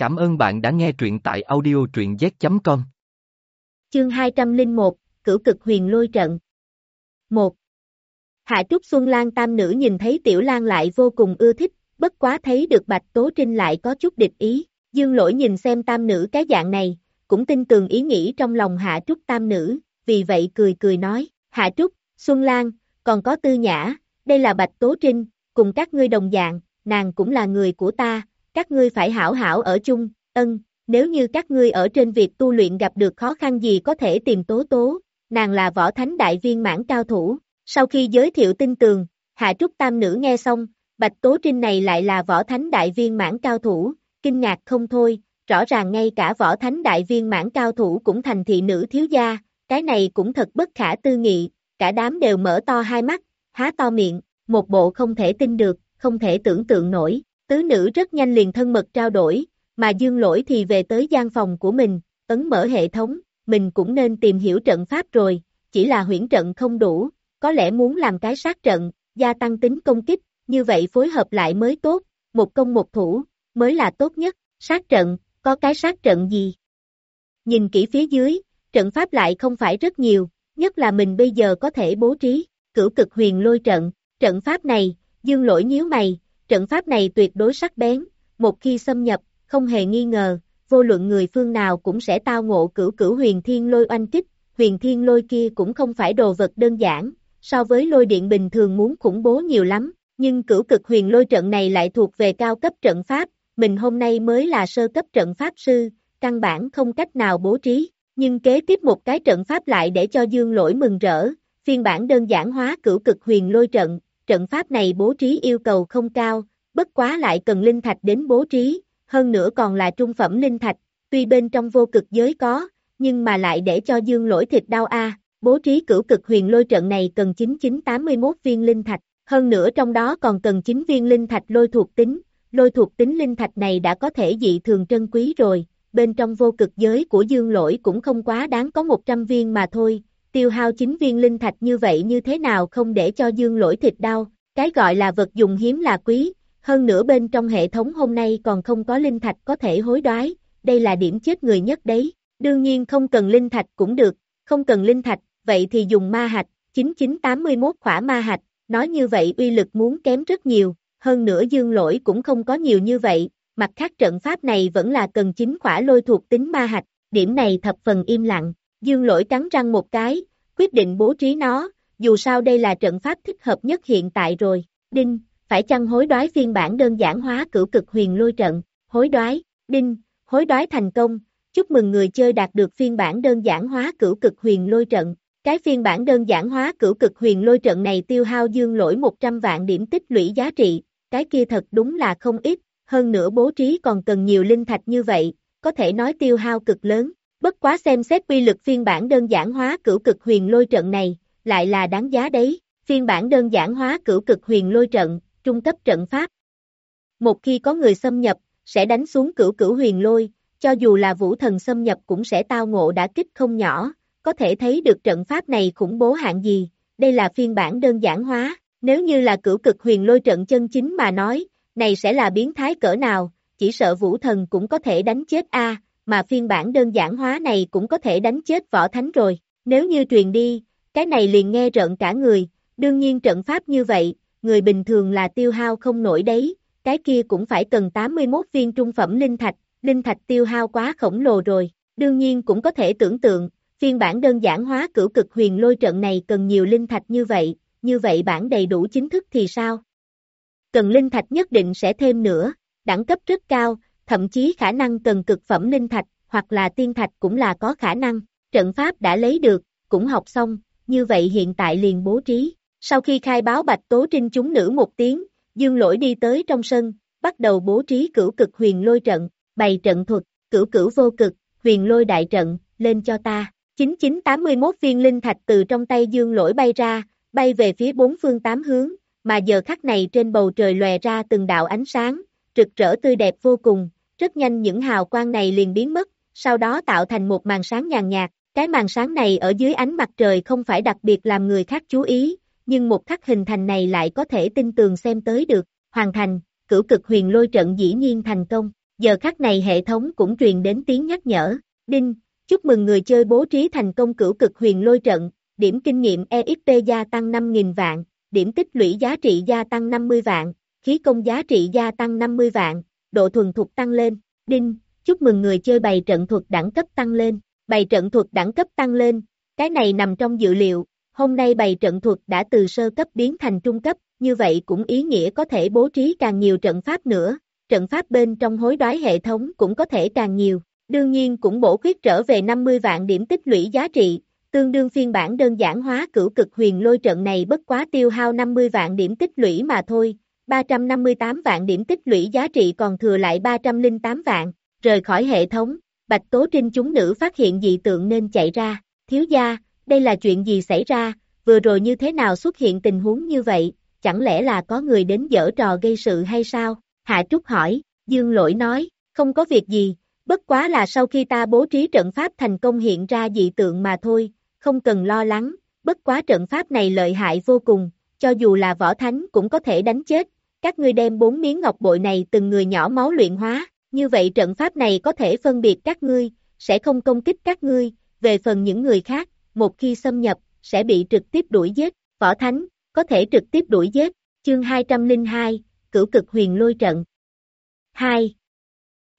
Cảm ơn bạn đã nghe truyện tại audio truyện z.com. Chương 201, Cửu cực huyền lôi trận 1. Hạ Trúc Xuân Lan tam nữ nhìn thấy Tiểu Lan lại vô cùng ưa thích, bất quá thấy được Bạch Tố Trinh lại có chút địch ý, dương lỗi nhìn xem tam nữ cái dạng này, cũng tin tường ý nghĩ trong lòng Hạ Trúc tam nữ, vì vậy cười cười nói, Hạ Trúc, Xuân Lan, còn có Tư Nhã, đây là Bạch Tố Trinh, cùng các ngươi đồng dạng, nàng cũng là người của ta, các ngươi phải hảo hảo ở chung, ân, nếu như các ngươi ở trên việc tu luyện gặp được khó khăn gì có thể tìm tố tố, nàng là võ thánh đại viên mãn cao thủ, sau khi giới thiệu tin tường, Hạ Trúc Tam Nữ nghe xong, Bạch Tố Trinh này lại là võ thánh đại viên mãn cao thủ, kinh ngạc không thôi, rõ ràng ngay cả võ thánh đại viên mãn cao thủ cũng thành thị nữ thiếu gia, cái này cũng thật bất khả tư nghị, cả đám đều mở to hai mắt, há to miệng, một bộ không thể tin được, không thể tưởng tượng nổi, tứ nữ rất nhanh liền thân mật trao đổi, mà dương lỗi thì về tới gian phòng của mình, ấn mở hệ thống, mình cũng nên tìm hiểu trận pháp rồi, chỉ là huyễn trận không đủ, có lẽ muốn làm cái sát trận, gia tăng tính công kích, như vậy phối hợp lại mới tốt, một công một thủ, mới là tốt nhất, sát trận, có cái sát trận gì? Nhìn kỹ phía dưới, trận pháp lại không phải rất nhiều, nhất là mình bây giờ có thể bố trí, cửu cực huyền lôi trận, trận pháp này, dương lỗi nhíu mày, trận pháp này tuyệt đối sắc bén, một khi xâm nhập, không hề nghi ngờ, vô luận người phương nào cũng sẽ tao ngộ cửu cửu huyền thiên lôi oanh kích, huyền thiên lôi kia cũng không phải đồ vật đơn giản, so với lôi điện bình thường muốn khủng bố nhiều lắm, nhưng cửu cực huyền lôi trận này lại thuộc về cao cấp trận pháp, mình hôm nay mới là sơ cấp trận pháp sư, căn bản không cách nào bố trí, nhưng kế tiếp một cái trận pháp lại để cho dương lỗi mừng rỡ, phiên bản đơn giản hóa cửu cực huyền lôi trận, trận pháp này bố trí yêu cầu không cao, bất quá lại cần linh thạch đến bố trí, hơn nữa còn là trung phẩm linh thạch, tuy bên trong vô cực giới có, nhưng mà lại để cho dương lỗi thịt đau a. Bố trí cửu cực huyền lôi trận này cần 9981 viên linh thạch, hơn nữa trong đó còn cần 9 viên linh thạch lôi thuộc tính, lôi thuộc tính linh thạch này đã có thể dị thường trân quý rồi, bên trong vô cực giới của dương lỗi cũng không quá đáng có 100 viên mà thôi, tiêu hao chính viên linh thạch như vậy như thế nào không để cho dương lỗi thịt đau, cái gọi là vật dùng hiếm là quý, hơn nữa bên trong hệ thống hôm nay còn không có linh thạch có thể hối đoái, đây là điểm chết người nhất đấy, đương nhiên không cần linh thạch cũng được, không cần linh thạch, vậy thì dùng ma hạch, 9981 khỏa ma hạch, nói như vậy uy lực muốn kém rất nhiều, hơn nữa dương lỗi cũng không có nhiều như vậy, mặt khác trận pháp này vẫn là cần chính khỏa lôi thuộc tính ma hạch, điểm này thập phần im lặng, dương lỗi cắn răng một cái, quyết định bố trí nó, dù sao đây là trận pháp thích hợp nhất hiện tại rồi, đinh, phải chăng hối đoái phiên bản đơn giản hóa cửu cực huyền lôi trận, hối đoái, đinh, hối đoái thành công, chúc mừng người chơi đạt được phiên bản đơn giản hóa cửu cực huyền lôi trận. Cái phiên bản đơn giản hóa cửu cực huyền lôi trận này tiêu hao dương lỗi 100 vạn điểm tích lũy giá trị, cái kia thật đúng là không ít, hơn nữa bố trí còn cần nhiều linh thạch như vậy, có thể nói tiêu hao cực lớn. Bất quá xem xét quy lực phiên bản đơn giản hóa cửu cực huyền lôi trận này, lại là đáng giá đấy. Phiên bản đơn giản hóa cửu cực huyền lôi trận, trung cấp trận pháp. Một khi có người xâm nhập, sẽ đánh xuống cửu cửu huyền lôi, cho dù là vũ thần xâm nhập cũng sẽ tao ngộ đã kích không nhỏ, có thể thấy được trận pháp này khủng bố hạng gì, đây là phiên bản đơn giản hóa, nếu như là cửu cực huyền lôi trận chân chính mà nói, này sẽ là biến thái cỡ nào, chỉ sợ vũ thần cũng có thể đánh chết A, mà phiên bản đơn giản hóa này cũng có thể đánh chết võ thánh rồi, nếu như truyền đi, cái này liền nghe rợn cả người, đương nhiên trận pháp như vậy, người bình thường là tiêu hao không nổi đấy, cái kia cũng phải cần 81 viên trung phẩm linh thạch, linh thạch tiêu hao quá khổng lồ rồi, đương nhiên cũng có thể tưởng tượng, phiên bản đơn giản hóa cửu cực huyền lôi trận này cần nhiều linh thạch như vậy, như vậy bản đầy đủ chính thức thì sao? Cần linh thạch nhất định sẽ thêm nữa, đẳng cấp rất cao, thậm chí khả năng cần cực phẩm linh thạch, hoặc là tiên thạch cũng là có khả năng, trận pháp đã lấy được, cũng học xong, như vậy hiện tại liền bố trí. Sau khi khai báo Bạch Tố Trinh chúng nữ một tiếng, Dương Lỗi đi tới trong sân, bắt đầu bố trí cửu cực huyền lôi trận, bày trận thuật, cửu cửu vô cực, huyền lôi đại trận, lên cho ta. 9981 viên linh thạch từ trong tay Dương Lỗi bay ra, bay về phía bốn phương tám hướng, mà giờ khắc này trên bầu trời lòe ra từng đạo ánh sáng, rực rỡ tươi đẹp vô cùng, rất nhanh những hào quang này liền biến mất, sau đó tạo thành một màn sáng nhàn nhạt, cái màn sáng này ở dưới ánh mặt trời không phải đặc biệt làm người khác chú ý, nhưng một khắc hình thành này lại có thể tin tường xem tới được, hoàn thành, cửu cực huyền lôi trận dĩ nhiên thành công, giờ khắc này hệ thống cũng truyền đến tiếng nhắc nhở, đinh, chúc mừng người chơi bố trí thành công cửu cực huyền lôi trận, điểm kinh nghiệm EXP gia tăng 5.000 vạn, điểm tích lũy giá trị gia tăng 50 vạn, khí công giá trị gia tăng 50 vạn, độ thuần thuộc tăng lên, đinh, chúc mừng người chơi bày trận thuật đẳng cấp tăng lên, bày trận thuật đẳng cấp tăng lên, cái này nằm trong dự liệu, hôm nay bày trận thuật đã từ sơ cấp biến thành trung cấp, như vậy cũng ý nghĩa có thể bố trí càng nhiều trận pháp nữa, trận pháp bên trong hối đoái hệ thống cũng có thể càng nhiều, đương nhiên cũng bổ khuyết trở về 50 vạn điểm tích lũy giá trị, tương đương phiên bản đơn giản hóa cửu cực huyền lôi trận này bất quá tiêu hao 50 vạn điểm tích lũy mà thôi, 358 vạn điểm tích lũy giá trị còn thừa lại 308 vạn, rời khỏi hệ thống, Bạch Tố Trinh chúng nữ phát hiện dị tượng nên chạy ra, thiếu gia, đây là chuyện gì xảy ra, vừa rồi như thế nào xuất hiện tình huống như vậy, chẳng lẽ là có người đến dở trò gây sự hay sao? Hạ Trúc hỏi, Dương Lỗi nói, không có việc gì, bất quá là sau khi ta bố trí trận pháp thành công hiện ra dị tượng mà thôi, không cần lo lắng, bất quá trận pháp này lợi hại vô cùng, cho dù là võ thánh cũng có thể đánh chết, các ngươi đem bốn miếng ngọc bội này từng người nhỏ máu luyện hóa, như vậy trận pháp này có thể phân biệt các ngươi, sẽ không công kích các ngươi, về phần những người khác, một khi xâm nhập, sẽ bị trực tiếp đuổi giết, võ thánh, có thể trực tiếp đuổi giết, chương 202, cửu cực huyền lôi trận. 2.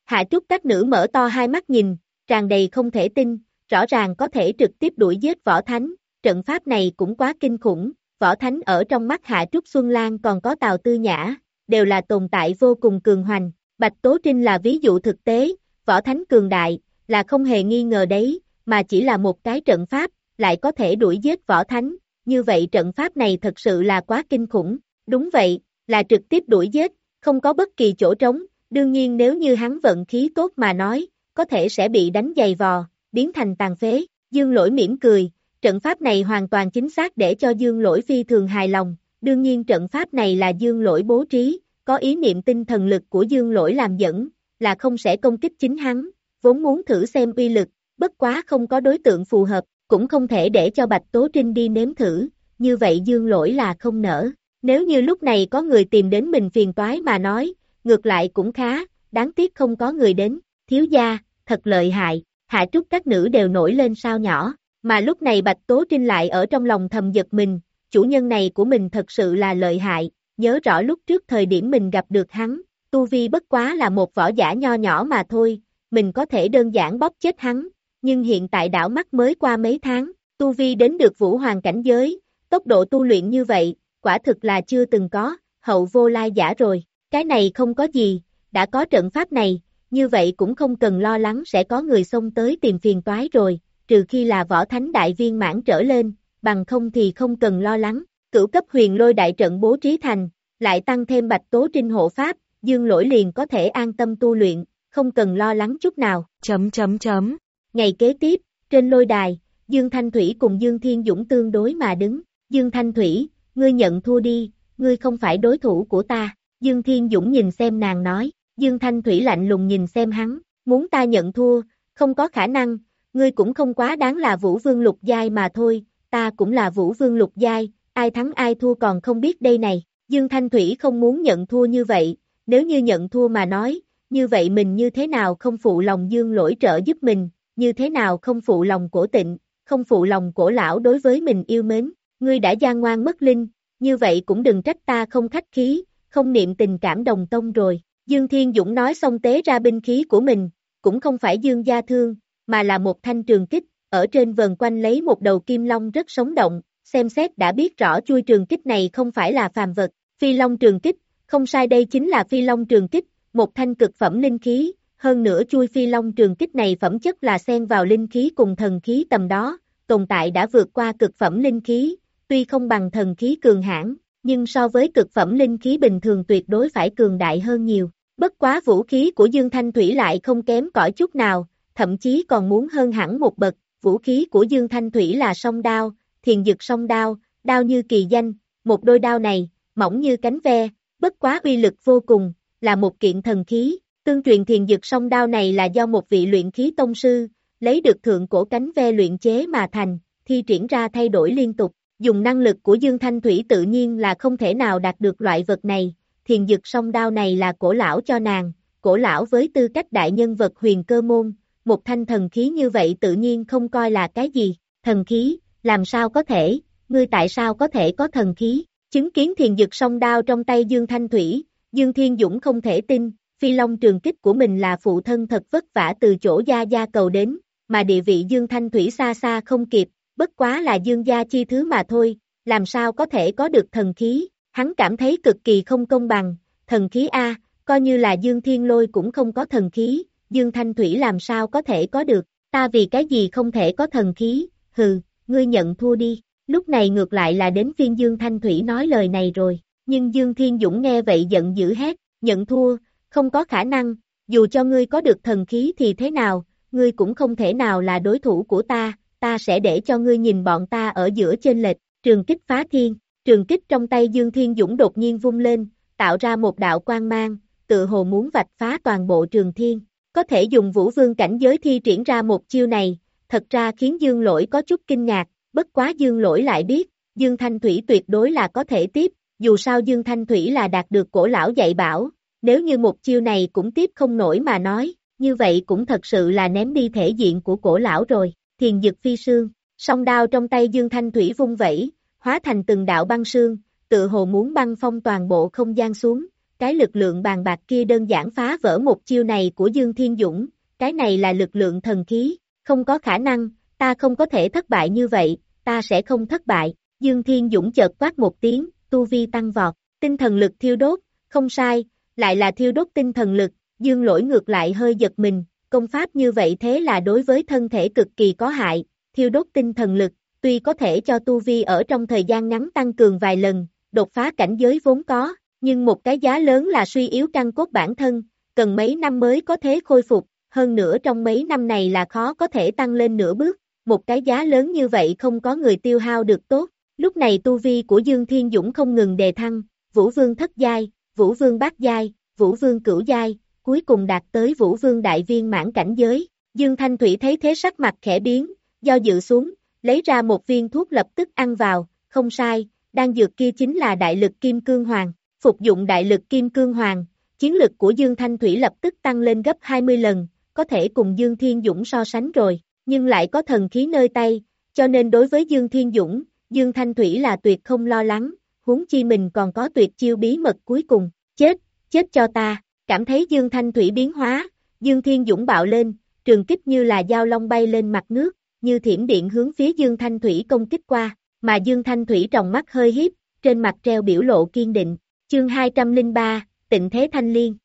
Hạ Trúc các nữ mở to hai mắt nhìn, tràn đầy không thể tin, rõ ràng có thể trực tiếp đuổi giết võ thánh, trận pháp này cũng quá kinh khủng, võ thánh ở trong mắt Hạ Trúc Xuân Lan còn có Tào Tư Nhã, đều là tồn tại vô cùng cường hoành, Bạch Tố Trinh là ví dụ thực tế, võ thánh cường đại, là không hề nghi ngờ đấy, mà chỉ là một cái trận pháp, lại có thể đuổi giết võ thánh, như vậy trận pháp này thật sự là quá kinh khủng, đúng vậy, là trực tiếp đuổi giết, không có bất kỳ chỗ trống, đương nhiên nếu như hắn vận khí tốt mà nói, có thể sẽ bị đánh giày vò, biến thành tàn phế, dương lỗi mỉm cười, trận pháp này hoàn toàn chính xác để cho dương lỗi phi thường hài lòng, đương nhiên trận pháp này là dương lỗi bố trí, có ý niệm tinh thần lực của dương lỗi làm dẫn, là không sẽ công kích chính hắn, vốn muốn thử xem uy lực, bất quá không có đối tượng phù hợp, cũng không thể để cho Bạch Tố Trinh đi nếm thử, như vậy dương lỗi là không nở. Nếu như lúc này có người tìm đến mình phiền toái mà nói, ngược lại cũng khá, đáng tiếc không có người đến, thiếu gia, thật lợi hại, hạ trúc các nữ đều nổi lên sao nhỏ, mà lúc này Bạch Tố Trinh lại ở trong lòng thầm giật mình, chủ nhân này của mình thật sự là lợi hại, nhớ rõ lúc trước thời điểm mình gặp được hắn, Tu Vi bất quá là một võ giả nho nhỏ mà thôi, mình có thể đơn giản bóp chết hắn, nhưng hiện tại đảo mắt mới qua mấy tháng, Tu Vi đến được vũ hoàng cảnh giới, tốc độ tu luyện như vậy, quả thực là chưa từng có, hậu vô lai giả rồi, cái này không có gì, đã có trận pháp này, như vậy cũng không cần lo lắng sẽ có người xông tới tìm phiền toái rồi, trừ khi là võ thánh đại viên mãn trở lên, bằng không thì không cần lo lắng, cửu cấp huyền lôi đại trận bố trí thành, lại tăng thêm bạch tố trinh hộ pháp, dương lỗi liền có thể an tâm tu luyện, không cần lo lắng chút nào, chấm chấm chấm. Ngày kế tiếp, trên lôi đài, Dương Thanh Thủy cùng Dương Thiên Dũng tương đối mà đứng, Dương Thanh Thủy, ngươi nhận thua đi, ngươi không phải đối thủ của ta, Dương Thiên Dũng nhìn xem nàng nói, Dương Thanh Thủy lạnh lùng nhìn xem hắn, muốn ta nhận thua, không có khả năng, ngươi cũng không quá đáng là Vũ Vương Lục Giai mà thôi, ta cũng là Vũ Vương Lục Giai, ai thắng ai thua còn không biết đây này, Dương Thanh Thủy không muốn nhận thua như vậy, nếu như nhận thua mà nói, như vậy mình như thế nào không phụ lòng Dương lỗi trợ giúp mình, như thế nào không phụ lòng cổ tịnh, không phụ lòng cổ lão đối với mình yêu mến, ngươi đã gian ngoan mất linh, như vậy cũng đừng trách ta không khách khí, không niệm tình cảm đồng tông rồi. Dương Thiên Dũng nói xong tế ra binh khí của mình, cũng không phải Dương Gia Thương, mà là một thanh trường kích, ở trên vần quanh lấy một đầu kim long rất sống động, xem xét đã biết rõ chui trường kích này không phải là phàm vật, phi long trường kích, không sai đây chính là phi long trường kích, một thanh cực phẩm linh khí, hơn nữa chui phi long trường kích này phẩm chất là xen vào linh khí cùng thần khí tầm đó, tồn tại đã vượt qua cực phẩm linh khí, tuy không bằng thần khí cường hãn, nhưng so với cực phẩm linh khí bình thường tuyệt đối phải cường đại hơn nhiều. Bất quá vũ khí của Dương Thanh Thủy lại không kém cỏi chút nào, thậm chí còn muốn hơn hẳn một bậc, vũ khí của Dương Thanh Thủy là song đao, thiền dực song đao, đao như kỳ danh, một đôi đao này, mỏng như cánh ve, bất quá uy lực vô cùng, là một kiện thần khí, tương truyền thiền dực song đao này là do một vị luyện khí tông sư, lấy được thượng cổ cánh ve luyện chế mà thành, thi triển ra thay đổi liên tục, dùng năng lực của Dương Thanh Thủy tự nhiên là không thể nào đạt được loại vật này, thiền dực song đao này là cổ lão cho nàng, cổ lão với tư cách đại nhân vật huyền cơ môn, một thanh thần khí như vậy tự nhiên không coi là cái gì, thần khí, làm sao có thể, ngươi tại sao có thể có thần khí, chứng kiến thiền dực song đao trong tay Dương Thanh Thủy, Dương Thiên Dũng không thể tin, phi long trường kích của mình là phụ thân thật vất vả từ chỗ gia gia cầu đến, mà địa vị Dương Thanh Thủy xa xa không kịp, bất quá là Dương gia chi thứ mà thôi, làm sao có thể có được thần khí, hắn cảm thấy cực kỳ không công bằng, thần khí A, coi như là Dương Thiên Lôi cũng không có thần khí, Dương Thanh Thủy làm sao có thể có được, ta vì cái gì không thể có thần khí, hừ, ngươi nhận thua đi, lúc này ngược lại là đến phiên Dương Thanh Thủy nói lời này rồi, nhưng Dương Thiên Dũng nghe vậy giận dữ hét, nhận thua, không có khả năng, dù cho ngươi có được thần khí thì thế nào, ngươi cũng không thể nào là đối thủ của ta, ta sẽ để cho ngươi nhìn bọn ta ở giữa trên lệch, trường kích phá thiên, trường kích trong tay Dương Thiên Dũng đột nhiên vung lên, tạo ra một đạo quang mang, tự hồ muốn vạch phá toàn bộ trường thiên, có thể dùng vũ vương cảnh giới thi triển ra một chiêu này, thật ra khiến Dương Lỗi có chút kinh ngạc, bất quá Dương Lỗi lại biết, Dương Thanh Thủy tuyệt đối là có thể tiếp, dù sao Dương Thanh Thủy là đạt được cổ lão dạy bảo, nếu như một chiêu này cũng tiếp không nổi mà nói, như vậy cũng thật sự là ném đi thể diện của cổ lão rồi, thiền dực phi sương, song đao trong tay Dương Thanh Thủy vung vẩy, hóa thành từng đạo băng sương, tự hồ muốn băng phong toàn bộ không gian xuống, cái lực lượng bàn bạc kia đơn giản phá vỡ một chiêu này của Dương Thiên Dũng, cái này là lực lượng thần khí, không có khả năng, ta không có thể thất bại như vậy, ta sẽ không thất bại, Dương Thiên Dũng chợt quát một tiếng, tu vi tăng vọt, tinh thần lực thiêu đốt, không sai, lại là thiêu đốt tinh thần lực, Dương lỗi ngược lại hơi giật mình, công pháp như vậy thế là đối với thân thể cực kỳ có hại, thiêu đốt tinh thần lực, tuy có thể cho tu vi ở trong thời gian ngắn tăng cường vài lần, đột phá cảnh giới vốn có, nhưng một cái giá lớn là suy yếu căn cốt bản thân, cần mấy năm mới có thể khôi phục, hơn nữa trong mấy năm này là khó có thể tăng lên nửa bước, một cái giá lớn như vậy không có người tiêu hao được tốt. Lúc này tu vi của Dương Thiên Dũng không ngừng đề thăng, Vũ Vương thất giai, Vũ Vương bát giai, Vũ Vương cửu giai, cuối cùng đạt tới Vũ Vương đại viên mãn cảnh giới. Dương Thanh Thủy thấy thế sắc mặt khẽ biến, do dự xuống, lấy ra một viên thuốc lập tức ăn vào, không sai, đang dược kia chính là đại lực kim cương hoàng. Phục dụng đại lực kim cương hoàng, chiến lực của Dương Thanh Thủy lập tức tăng lên gấp 20 lần, có thể cùng Dương Thiên Dũng so sánh rồi, nhưng lại có thần khí nơi tay, cho nên đối với Dương Thiên Dũng, Dương Thanh Thủy là tuyệt không lo lắng, huống chi mình còn có tuyệt chiêu bí mật cuối cùng, chết, chết cho ta, cảm thấy Dương Thanh Thủy biến hóa, Dương Thiên Dũng bạo lên, trường kích như là dao long bay lên mặt nước, như thiểm điện hướng phía Dương Thanh Thủy công kích qua, mà Dương Thanh Thủy trong mắt hơi hiếp, trên mặt treo biểu lộ kiên định, chương 203, tịnh thế thanh liên.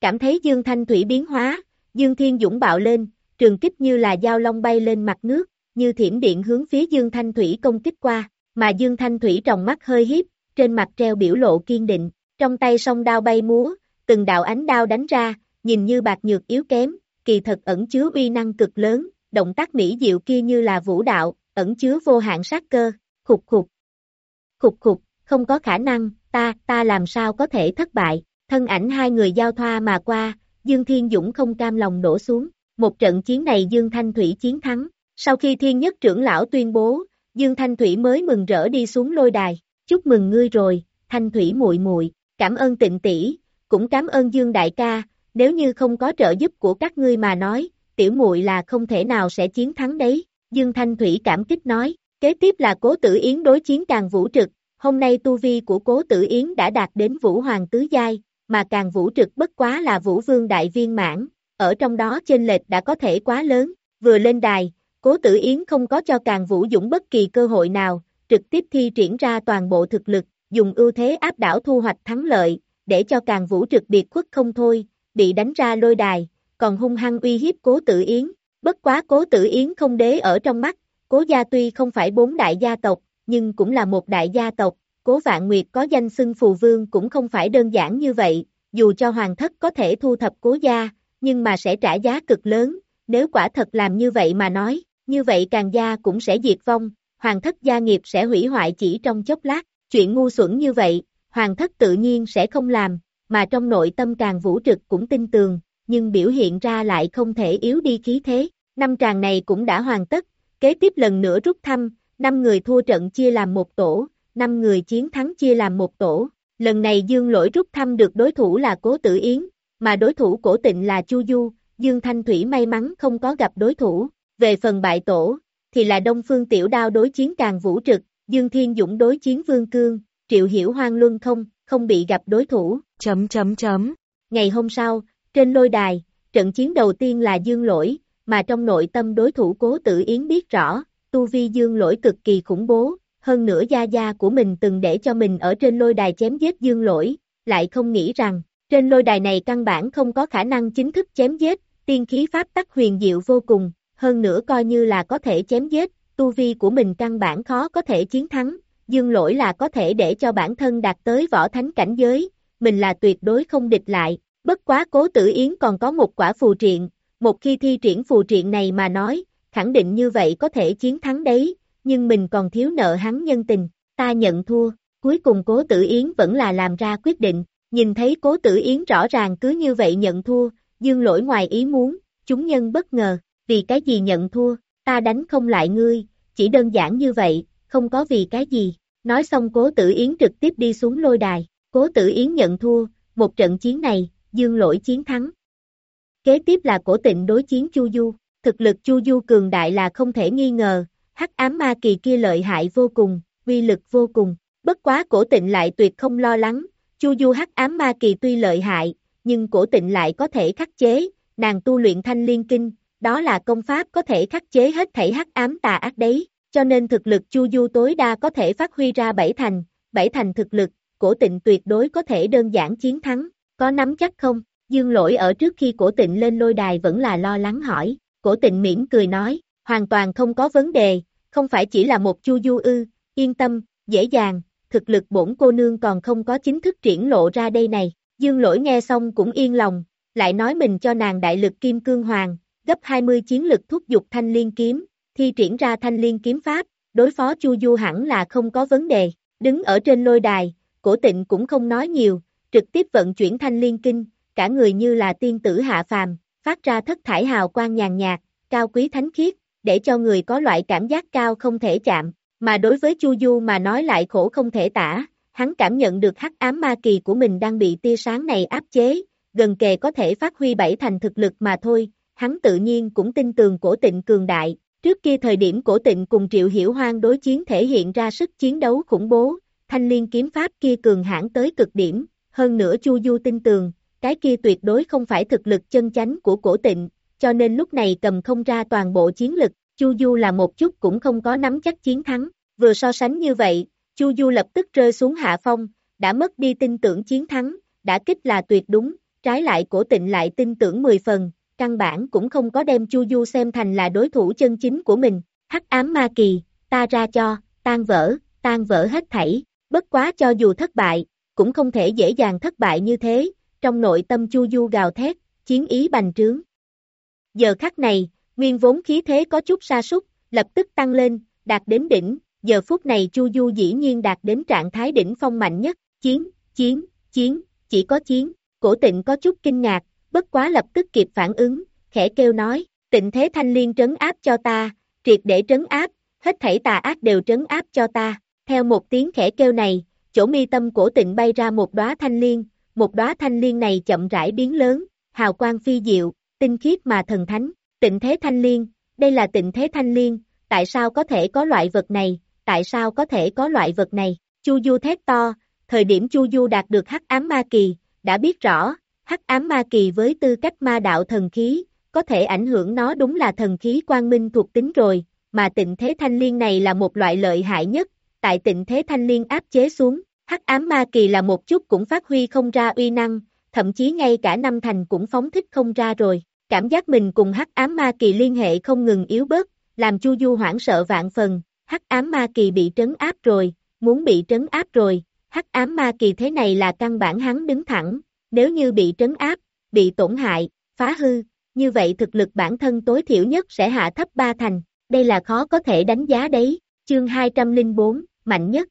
Cảm thấy Dương Thanh Thủy biến hóa, Dương Thiên Dũng bạo lên, trường kích như là dao long bay lên mặt nước, như thiểm điện hướng phía Dương Thanh Thủy công kích qua, mà Dương Thanh Thủy trong mắt hơi hiếp, trên mặt treo biểu lộ kiên định, trong tay song đao bay múa, từng đạo ánh đao đánh ra, nhìn như bạc nhược yếu kém, kỳ thật ẩn chứa uy năng cực lớn, động tác mỹ diệu kia như là vũ đạo, ẩn chứa vô hạn sát cơ, khục khục. Khục khục, không có khả năng, ta, ta làm sao có thể thất bại, thân ảnh hai người giao thoa mà qua, Dương Thiên Dũng không cam lòng đổ xuống, một trận chiến này Dương Thanh Thủy chiến thắng, sau khi Thiên Nhất trưởng lão tuyên bố, Dương Thanh Thủy mới mừng rỡ đi xuống lôi đài, chúc mừng ngươi rồi, Thanh Thủy muội muội, cảm ơn tịnh tỷ, cũng cảm ơn Dương đại ca, nếu như không có trợ giúp của các ngươi mà nói, tiểu muội là không thể nào sẽ chiến thắng đấy, Dương Thanh Thủy cảm kích nói, kế tiếp là cố tử yến đối chiến càng vũ trực, hôm nay tu vi của cố tử yến đã đạt đến vũ hoàng tứ giai, mà càng vũ trực bất quá là vũ vương đại viên mãn, ở trong đó trên lệch đã có thể quá lớn, vừa lên đài, cố tử yến không có cho càng vũ dũng bất kỳ cơ hội nào, trực tiếp thi triển ra toàn bộ thực lực, dùng ưu thế áp đảo thu hoạch thắng lợi, để cho càng vũ trực biệt khuất không thôi, bị đánh ra lôi đài, còn hung hăng uy hiếp cố tử yến, bất quá cố tử yến không đế ở trong mắt, cố gia tuy không phải bốn đại gia tộc, nhưng cũng là một đại gia tộc, cố vạn nguyệt có danh xưng phù vương cũng không phải đơn giản như vậy, dù cho hoàng thất có thể thu thập cố gia, nhưng mà sẽ trả giá cực lớn, nếu quả thật làm như vậy mà nói, như vậy càng gia cũng sẽ diệt vong, hoàng thất gia nghiệp sẽ hủy hoại chỉ trong chốc lát, chuyện ngu xuẩn như vậy, hoàng thất tự nhiên sẽ không làm, mà trong nội tâm càng vũ trực cũng tin tường, nhưng biểu hiện ra lại không thể yếu đi khí thế, năm tràng này cũng đã hoàn tất, kế tiếp lần nữa rút thăm, năm người thua trận chia làm một tổ, năm người chiến thắng chia làm một tổ, lần này dương lỗi rút thăm được đối thủ là cố tử yến, mà đối thủ cổ tịnh là Chu Du, Dương Thanh Thủy may mắn không có gặp đối thủ. Về phần bại tổ, thì là Đông Phương Tiểu Đao đối chiến càng vũ trực, Dương Thiên Dũng đối chiến Vương Cương, Triệu Hiểu Hoang Luân không, không bị gặp đối thủ. Chấm chấm chấm. Ngày hôm sau, trên lôi đài, trận chiến đầu tiên là Dương Lỗi, mà trong nội tâm đối thủ Cố Tử Yến biết rõ, tu vi Dương Lỗi cực kỳ khủng bố, hơn nữa gia gia của mình từng để cho mình ở trên lôi đài chém giết Dương Lỗi, lại không nghĩ rằng, trên lôi đài này căn bản không có khả năng chính thức chém giết, tiên khí pháp tắc huyền diệu vô cùng, hơn nữa coi như là có thể chém giết, tu vi của mình căn bản khó có thể chiến thắng, dương lỗi là có thể để cho bản thân đạt tới võ thánh cảnh giới, mình là tuyệt đối không địch lại, bất quá cố tử yến còn có một quả phù triện, một khi thi triển phù triện này mà nói, khẳng định như vậy có thể chiến thắng đấy, nhưng mình còn thiếu nợ hắn nhân tình, ta nhận thua, cuối cùng cố tử yến vẫn là làm ra quyết định, nhìn thấy cố tử yến rõ ràng cứ như vậy nhận thua, dương lỗi ngoài ý muốn, chúng nhân bất ngờ, vì cái gì nhận thua, ta đánh không lại ngươi, chỉ đơn giản như vậy, không có vì cái gì. Nói xong cố tử Yến trực tiếp đi xuống lôi đài, cố tử Yến nhận thua, một trận chiến này, dương lỗi chiến thắng. Kế tiếp là cổ tịnh đối chiến Chu Du, thực lực Chu Du cường đại là không thể nghi ngờ, hắc ám ma kỳ kia lợi hại vô cùng, uy lực vô cùng, bất quá cổ tịnh lại tuyệt không lo lắng, Chu Du hắc ám ma kỳ tuy lợi hại, nhưng cổ tịnh lại có thể khắc chế, nàng tu luyện thanh liên kinh, đó là công pháp có thể khắc chế hết thảy hắc ám tà ác đấy, cho nên thực lực Chu Du tối đa có thể phát huy ra bảy thành, bảy thành thực lực, cổ tịnh tuyệt đối có thể đơn giản chiến thắng, có nắm chắc không? Dương lỗi ở trước khi cổ tịnh lên lôi đài vẫn là lo lắng hỏi, cổ tịnh mỉm cười nói, hoàn toàn không có vấn đề, không phải chỉ là một Chu Du ư, yên tâm, dễ dàng, thực lực bổn cô nương còn không có chính thức triển lộ ra đây này, Dương lỗi nghe xong cũng yên lòng, lại nói mình cho nàng đại lực kim cương hoàng, gấp 20 chiến lực thúc dục thanh liên kiếm, thi triển ra thanh liên kiếm pháp, đối phó Chu Du hẳn là không có vấn đề, đứng ở trên lôi đài, cổ tịnh cũng không nói nhiều, trực tiếp vận chuyển thanh liên kinh, cả người như là tiên tử hạ phàm, phát ra thất thải hào quang nhàn nhạt, cao quý thánh khiết, để cho người có loại cảm giác cao không thể chạm, mà đối với Chu Du mà nói lại khổ không thể tả, hắn cảm nhận được hắc ám ma kỳ của mình đang bị tia sáng này áp chế, gần kề có thể phát huy bảy thành thực lực mà thôi, hắn tự nhiên cũng tin tường cổ tịnh cường đại. Trước kia thời điểm cổ tịnh cùng triệu hiểu hoang đối chiến thể hiện ra sức chiến đấu khủng bố, thanh liên kiếm pháp kia cường hãn tới cực điểm, hơn nữa Chu Du tin tường, cái kia tuyệt đối không phải thực lực chân chánh của cổ tịnh, cho nên lúc này cầm không ra toàn bộ chiến lực, Chu Du là một chút cũng không có nắm chắc chiến thắng, vừa so sánh như vậy, Chu Du lập tức rơi xuống hạ phong, đã mất đi tin tưởng chiến thắng, đã kích là tuyệt đúng, trái lại cổ tịnh lại tin tưởng 10 phần, căn bản cũng không có đem Chu Du xem thành là đối thủ chân chính của mình, hắc ám ma kỳ, ta ra cho, tan vỡ, tan vỡ hết thảy, bất quá cho dù thất bại, cũng không thể dễ dàng thất bại như thế, trong nội tâm Chu Du gào thét, chiến ý bành trướng. Giờ khắc này, nguyên vốn khí thế có chút sa sút lập tức tăng lên, đạt đến đỉnh, giờ phút này Chu Du dĩ nhiên đạt đến trạng thái đỉnh phong mạnh nhất, chiến, chiến, chiến, chỉ có chiến, cổ tịnh có chút kinh ngạc, bất quá lập tức kịp phản ứng, khẽ kêu nói, tịnh thế thanh liên trấn áp cho ta, triệt để trấn áp, hết thảy tà ác đều trấn áp cho ta, theo một tiếng khẽ kêu này, chỗ mi tâm cổ tịnh bay ra một đóa thanh liên, một đóa thanh liên này chậm rãi biến lớn, hào quang phi diệu, tinh khiết mà thần thánh, tịnh thế thanh liên, đây là tịnh thế thanh liên, tại sao có thể có loại vật này, tại sao có thể có loại vật này, Chu Du thét to, thời điểm Chu Du đạt được hắc ám ma kỳ, đã biết rõ, hắc ám ma kỳ với tư cách ma đạo thần khí, có thể ảnh hưởng nó đúng là thần khí quang minh thuộc tính rồi, mà tịnh thế thanh liên này là một loại lợi hại nhất, tại tịnh thế thanh liên áp chế xuống, hắc ám ma kỳ là một chút cũng phát huy không ra uy năng, thậm chí ngay cả năm thành cũng phóng thích không ra rồi, cảm giác mình cùng hắc ám ma kỳ liên hệ không ngừng yếu bớt, làm Chu Du hoảng sợ vạn phần, hắc ám ma kỳ bị trấn áp rồi, muốn bị trấn áp rồi, hắc ám ma kỳ thế này là căn bản hắn đứng thẳng, nếu như bị trấn áp, bị tổn hại, phá hư, như vậy thực lực bản thân tối thiểu nhất sẽ hạ thấp ba thành, đây là khó có thể đánh giá đấy, chương 204, mạnh nhất.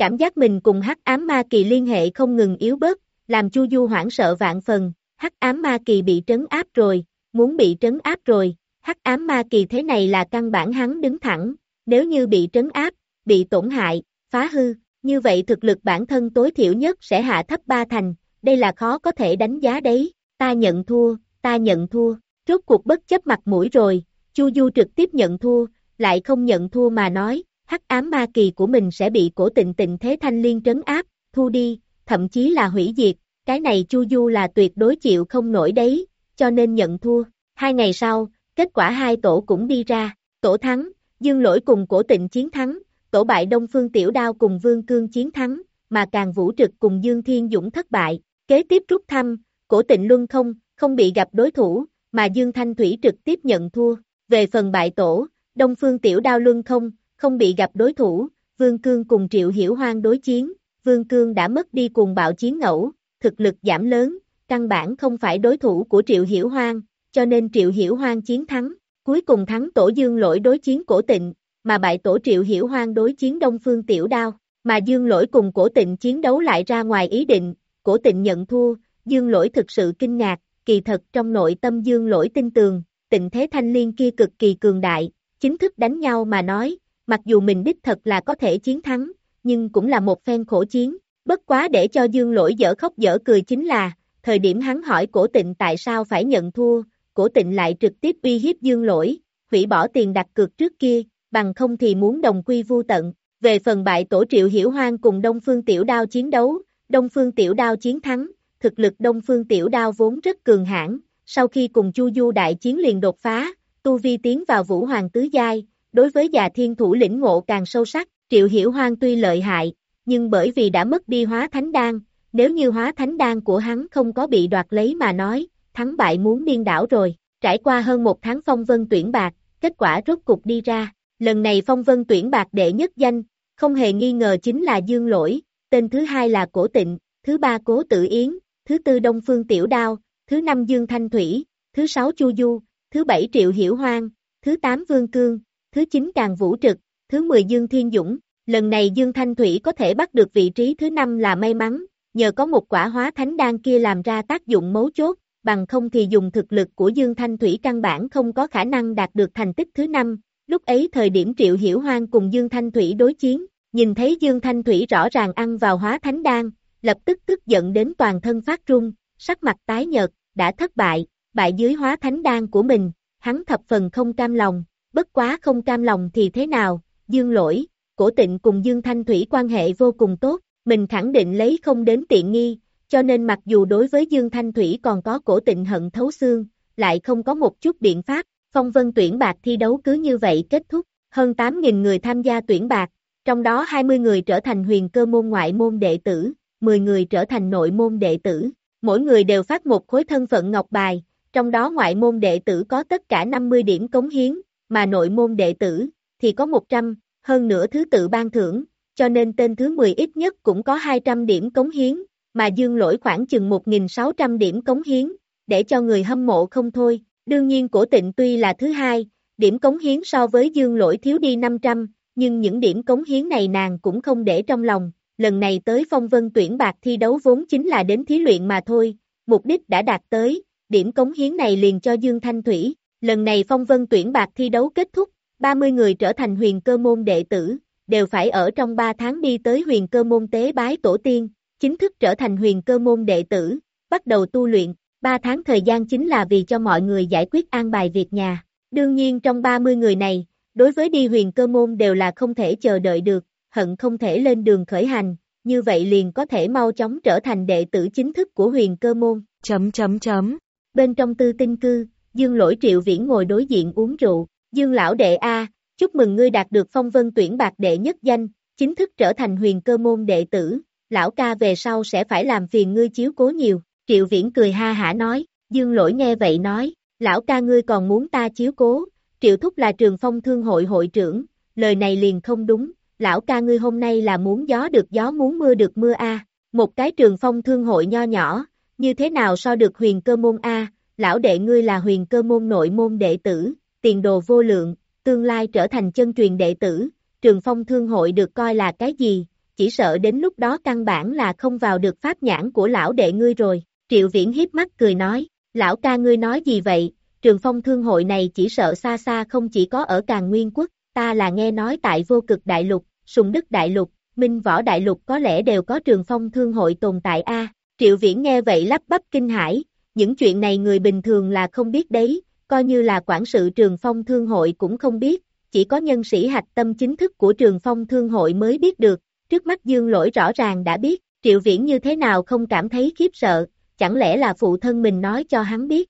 Cảm giác mình cùng hắc ám ma kỳ liên hệ không ngừng yếu bớt, làm Chu Du hoảng sợ vạn phần, hắc ám ma kỳ bị trấn áp rồi, muốn bị trấn áp rồi, hắc ám ma kỳ thế này là căn bản hắn đứng thẳng, nếu như bị trấn áp, bị tổn hại, phá hư, như vậy thực lực bản thân tối thiểu nhất sẽ hạ thấp ba thành, đây là khó có thể đánh giá đấy, ta nhận thua, ta nhận thua, rốt cuộc bất chấp mặt mũi rồi, Chu Du trực tiếp nhận thua, lại không nhận thua mà nói, hắc ám ma kỳ của mình sẽ bị cổ tịnh tịnh thế thanh liên trấn áp, thu đi, thậm chí là hủy diệt, cái này Chu Du là tuyệt đối chịu không nổi đấy, cho nên nhận thua. Hai ngày sau, kết quả hai tổ cũng đi ra, tổ thắng, dương lỗi cùng cổ tịnh chiến thắng, tổ bại Đông Phương Tiểu Đao cùng Vương Cương chiến thắng, mà càng vũ trực cùng Dương Thiên Dũng thất bại, kế tiếp rút thăm, cổ tịnh luân không, không bị gặp đối thủ, mà Dương Thanh Thủy trực tiếp nhận thua, về phần bại tổ, Đông Phương Tiểu Đao luân không, không bị gặp đối thủ, Vương Cương cùng Triệu Hiểu Hoang đối chiến, Vương Cương đã mất đi cùng bạo chiến ngẫu, thực lực giảm lớn, căn bản không phải đối thủ của Triệu Hiểu Hoang, cho nên Triệu Hiểu Hoang chiến thắng, cuối cùng thắng tổ Dương lỗi đối chiến cổ tịnh, mà bại tổ Triệu Hiểu Hoang đối chiến Đông Phương Tiểu Đao, mà Dương lỗi cùng cổ tịnh chiến đấu lại ra ngoài ý định, cổ tịnh nhận thua, Dương lỗi thực sự kinh ngạc, kỳ thật trong nội tâm Dương lỗi tin tường, tịnh thế thanh liên kia cực kỳ cường đại, chính thức đánh nhau mà nói, mặc dù mình đích thật là có thể chiến thắng, nhưng cũng là một phen khổ chiến, bất quá để cho Dương lỗi dở khóc dở cười chính là, thời điểm hắn hỏi cổ tịnh tại sao phải nhận thua, cổ tịnh lại trực tiếp uy hiếp Dương lỗi, hủy bỏ tiền đặt cược trước kia, bằng không thì muốn đồng quy vu tận. Về phần bại tổ triệu hiểu hoang cùng Đông Phương Tiểu Đao chiến đấu, Đông Phương Tiểu Đao chiến thắng, thực lực Đông Phương Tiểu Đao vốn rất cường hãn, sau khi cùng Chu Du đại chiến liền đột phá, tu vi tiến vào Vũ Hoàng tứ giai, đối với già thiên thủ lĩnh ngộ càng sâu sắc, Triệu Hiểu Hoang tuy lợi hại, nhưng bởi vì đã mất đi hóa thánh đan, nếu như hóa thánh đan của hắn không có bị đoạt lấy mà nói, thắng bại muốn điên đảo rồi, trải qua hơn một tháng phong vân tuyển bạc, kết quả rốt cục đi ra, lần này phong vân tuyển bạc đệ nhất danh, không hề nghi ngờ chính là Dương Lỗi, tên thứ hai là Cổ Tịnh, thứ ba Cố Tử Yến, thứ tư Đông Phương Tiểu Đao, thứ năm Dương Thanh Thủy, thứ sáu Chu Du, thứ bảy Triệu Hiểu Hoang, thứ tám Vương Cương, thứ chín Càng Vũ Trực, thứ mười Dương Thiên Dũng. Lần này Dương Thanh Thủy có thể bắt được vị trí thứ năm là may mắn, nhờ có một quả hóa thánh đan kia làm ra tác dụng mấu chốt, bằng không thì dùng thực lực của Dương Thanh Thủy căn bản không có khả năng đạt được thành tích thứ năm. Lúc ấy thời điểm Triệu Hiểu Hoang cùng Dương Thanh Thủy đối chiến, nhìn thấy Dương Thanh Thủy rõ ràng ăn vào hóa thánh đan, lập tức tức giận đến toàn thân phát run, sắc mặt tái nhợt, đã thất bại, bại dưới hóa thánh đan của mình, hắn thập phần không cam lòng, bất quá không cam lòng thì thế nào, Dương lỗi, cổ tịnh cùng Dương Thanh Thủy quan hệ vô cùng tốt, mình khẳng định lấy không đến tiện nghi, cho nên mặc dù đối với Dương Thanh Thủy còn có cổ tịnh hận thấu xương, lại không có một chút biện pháp, phong vân tuyển bạc thi đấu cứ như vậy kết thúc, hơn 8.000 người tham gia tuyển bạc, trong đó 20 người trở thành huyền cơ môn ngoại môn đệ tử, 10 người trở thành nội môn đệ tử, mỗi người đều phát một khối thân phận ngọc bài, trong đó ngoại môn đệ tử có tất cả 50 điểm cống hiến, mà nội môn đệ tử thì có 100, hơn nữa thứ tự ban thưởng, cho nên tên thứ 10 ít nhất cũng có 200 điểm cống hiến, mà dương lỗi khoảng chừng 1.600 điểm cống hiến, để cho người hâm mộ không thôi. Đương nhiên cổ tịnh tuy là thứ hai, điểm cống hiến so với dương lỗi thiếu đi 500, nhưng những điểm cống hiến này nàng cũng không để trong lòng. Lần này tới phong vân tuyển bạc thi đấu vốn chính là đến thí luyện mà thôi, mục đích đã đạt tới, điểm cống hiến này liền cho Dương Thanh Thủy. Lần này phong vân tuyển bạc thi đấu kết thúc, 30 người trở thành huyền cơ môn đệ tử, đều phải ở trong 3 tháng đi tới huyền cơ môn tế bái tổ tiên, chính thức trở thành huyền cơ môn đệ tử, bắt đầu tu luyện, 3 tháng thời gian chính là vì cho mọi người giải quyết an bài việc nhà. Đương nhiên trong 30 người này, đối với đi huyền cơ môn đều là không thể chờ đợi được, hận không thể lên đường khởi hành, như vậy liền có thể mau chóng trở thành đệ tử chính thức của huyền cơ môn. Chấm chấm chấm. Bên trong tư tinh cư, Dương Lỗi Triệu Viễn ngồi đối diện uống rượu, Dương Lão Đệ A, chúc mừng ngươi đạt được phong vân tuyển bạc đệ nhất danh, chính thức trở thành huyền cơ môn đệ tử, lão ca về sau sẽ phải làm phiền ngươi chiếu cố nhiều, Triệu Viễn cười ha hả nói, Dương Lỗi nghe vậy nói, lão ca ngươi còn muốn ta chiếu cố, Triệu Thúc là trường phong thương hội hội trưởng, lời này liền không đúng, lão ca ngươi hôm nay là muốn gió được gió muốn mưa được mưa a. Một cái trường phong thương hội nho nhỏ, như thế nào so được huyền cơ môn a? Lão đệ ngươi là huyền cơ môn nội môn đệ tử, tiền đồ vô lượng, tương lai trở thành chân truyền đệ tử, trường phong thương hội được coi là cái gì, chỉ sợ đến lúc đó căn bản là không vào được pháp nhãn của lão đệ ngươi rồi, triệu viễn hiếp mắt cười nói, lão ca ngươi nói gì vậy, trường phong thương hội này chỉ sợ xa xa không chỉ có ở càng nguyên quốc, ta là nghe nói tại vô cực đại lục, sùng đức đại lục, minh võ đại lục có lẽ đều có trường phong thương hội tồn tại a. Triệu Viễn nghe vậy lắp bắp kinh hãi, những chuyện này người bình thường là không biết đấy, coi như là quản sự trường phong thương hội cũng không biết, chỉ có nhân sĩ hạch tâm chính thức của trường phong thương hội mới biết được, trước mắt dương lỗi rõ ràng đã biết, triệu viễn như thế nào không cảm thấy khiếp sợ, chẳng lẽ là phụ thân mình nói cho hắn biết.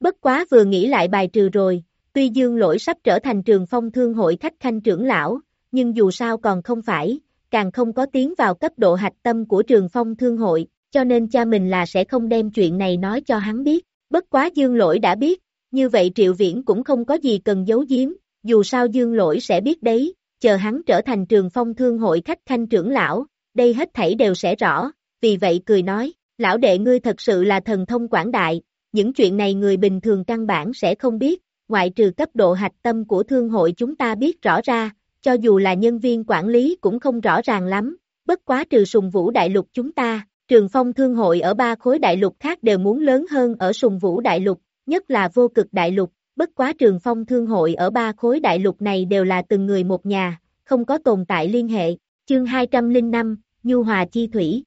Bất quá vừa nghĩ lại bài trừ rồi, tuy dương lỗi sắp trở thành trường phong thương hội khách khanh trưởng lão, nhưng dù sao còn không phải, càng không có tiến vào cấp độ hạch tâm của trường phong thương hội, cho nên cha mình là sẽ không đem chuyện này nói cho hắn biết. Bất quá dương lỗi đã biết, như vậy triệu viễn cũng không có gì cần giấu giếm, dù sao dương lỗi sẽ biết đấy, chờ hắn trở thành trường phong thương hội khách khanh trưởng lão, đây hết thảy đều sẽ rõ, vì vậy cười nói, lão đệ ngươi thật sự là thần thông quảng đại, những chuyện này người bình thường căn bản sẽ không biết, ngoại trừ cấp độ hạch tâm của thương hội chúng ta biết rõ ra, cho dù là nhân viên quản lý cũng không rõ ràng lắm, bất quá trừ sùng vũ đại lục chúng ta, trường phong thương hội ở ba khối đại lục khác đều muốn lớn hơn ở sùng vũ đại lục, nhất là vô cực đại lục, bất quá trường phong thương hội ở ba khối đại lục này đều là từng người một nhà, không có tồn tại liên hệ, chương 205, Nhu Hòa Chi Thủy.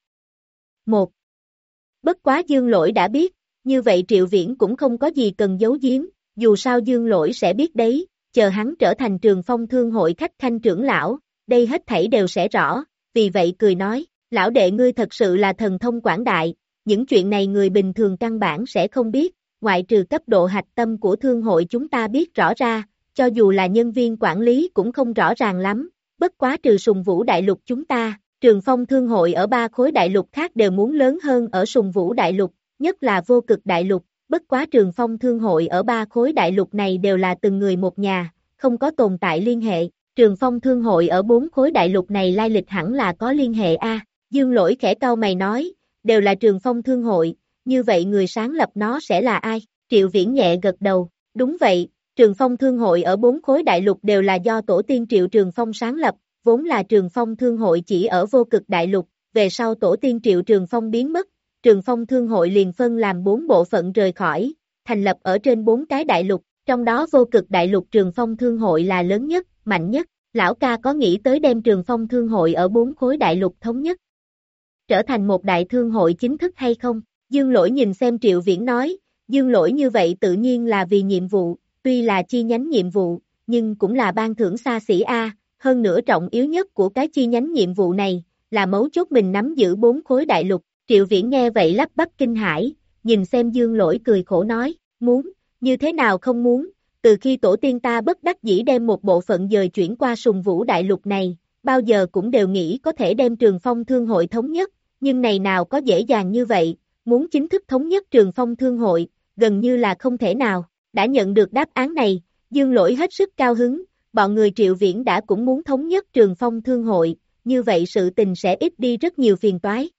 1. Bất quá dương lỗi đã biết, như vậy triệu viễn cũng không có gì cần giấu giếm, dù sao dương lỗi sẽ biết đấy, chờ hắn trở thành trường phong thương hội khách khanh trưởng lão, đây hết thảy đều sẽ rõ, vì vậy cười nói, lão đệ ngươi thật sự là thần thông quảng đại, những chuyện này người bình thường căn bản sẽ không biết, ngoại trừ cấp độ hạch tâm của thương hội chúng ta biết rõ ra, cho dù là nhân viên quản lý cũng không rõ ràng lắm, bất quá trừ sùng vũ đại lục chúng ta, trường phong thương hội ở ba khối đại lục khác đều muốn lớn hơn ở sùng vũ đại lục, nhất là vô cực đại lục, bất quá trường phong thương hội ở ba khối đại lục này đều là từng người một nhà, không có tồn tại liên hệ, trường phong thương hội ở bốn khối đại lục này lai lịch hẳn là có liên hệ A, dương lỗi khẽ cau mày nói, đều là trường phong thương hội, như vậy người sáng lập nó sẽ là ai? Triệu Viễn nhẹ gật đầu, đúng vậy, Trường Phong Thương hội ở bốn khối đại lục đều là do tổ tiên Triệu Trường Phong sáng lập, vốn là Trường Phong Thương hội chỉ ở vô cực đại lục, về sau tổ tiên Triệu Trường Phong biến mất, Trường Phong Thương hội liền phân làm bốn bộ phận rời khỏi, thành lập ở trên bốn cái đại lục, trong đó vô cực đại lục Trường Phong Thương hội là lớn nhất, mạnh nhất, lão ca có nghĩ tới đem Trường Phong Thương hội ở bốn khối đại lục thống nhất, trở thành một đại thương hội chính thức hay không? Dương lỗi nhìn xem Triệu Viễn nói, dương lỗi như vậy tự nhiên là vì nhiệm vụ, tuy là chi nhánh nhiệm vụ, nhưng cũng là ban thưởng xa xỉ A, hơn nữa trọng yếu nhất của cái chi nhánh nhiệm vụ này, là mấu chốt mình nắm giữ bốn khối đại lục, Triệu Viễn nghe vậy lắp bắp kinh hãi, nhìn xem dương lỗi cười khổ nói, muốn, như thế nào không muốn, từ khi tổ tiên ta bất đắc dĩ đem một bộ phận dời chuyển qua sùng vũ đại lục này, bao giờ cũng đều nghĩ có thể đem trường phong thương hội thống nhất, nhưng này nào có dễ dàng như vậy, muốn chính thức thống nhất trường phong thương hội, gần như là không thể nào, đã nhận được đáp án này, dương lỗi hết sức cao hứng, bọn người triệu viễn đã cũng muốn thống nhất trường phong thương hội, như vậy sự tình sẽ ít đi rất nhiều phiền toái.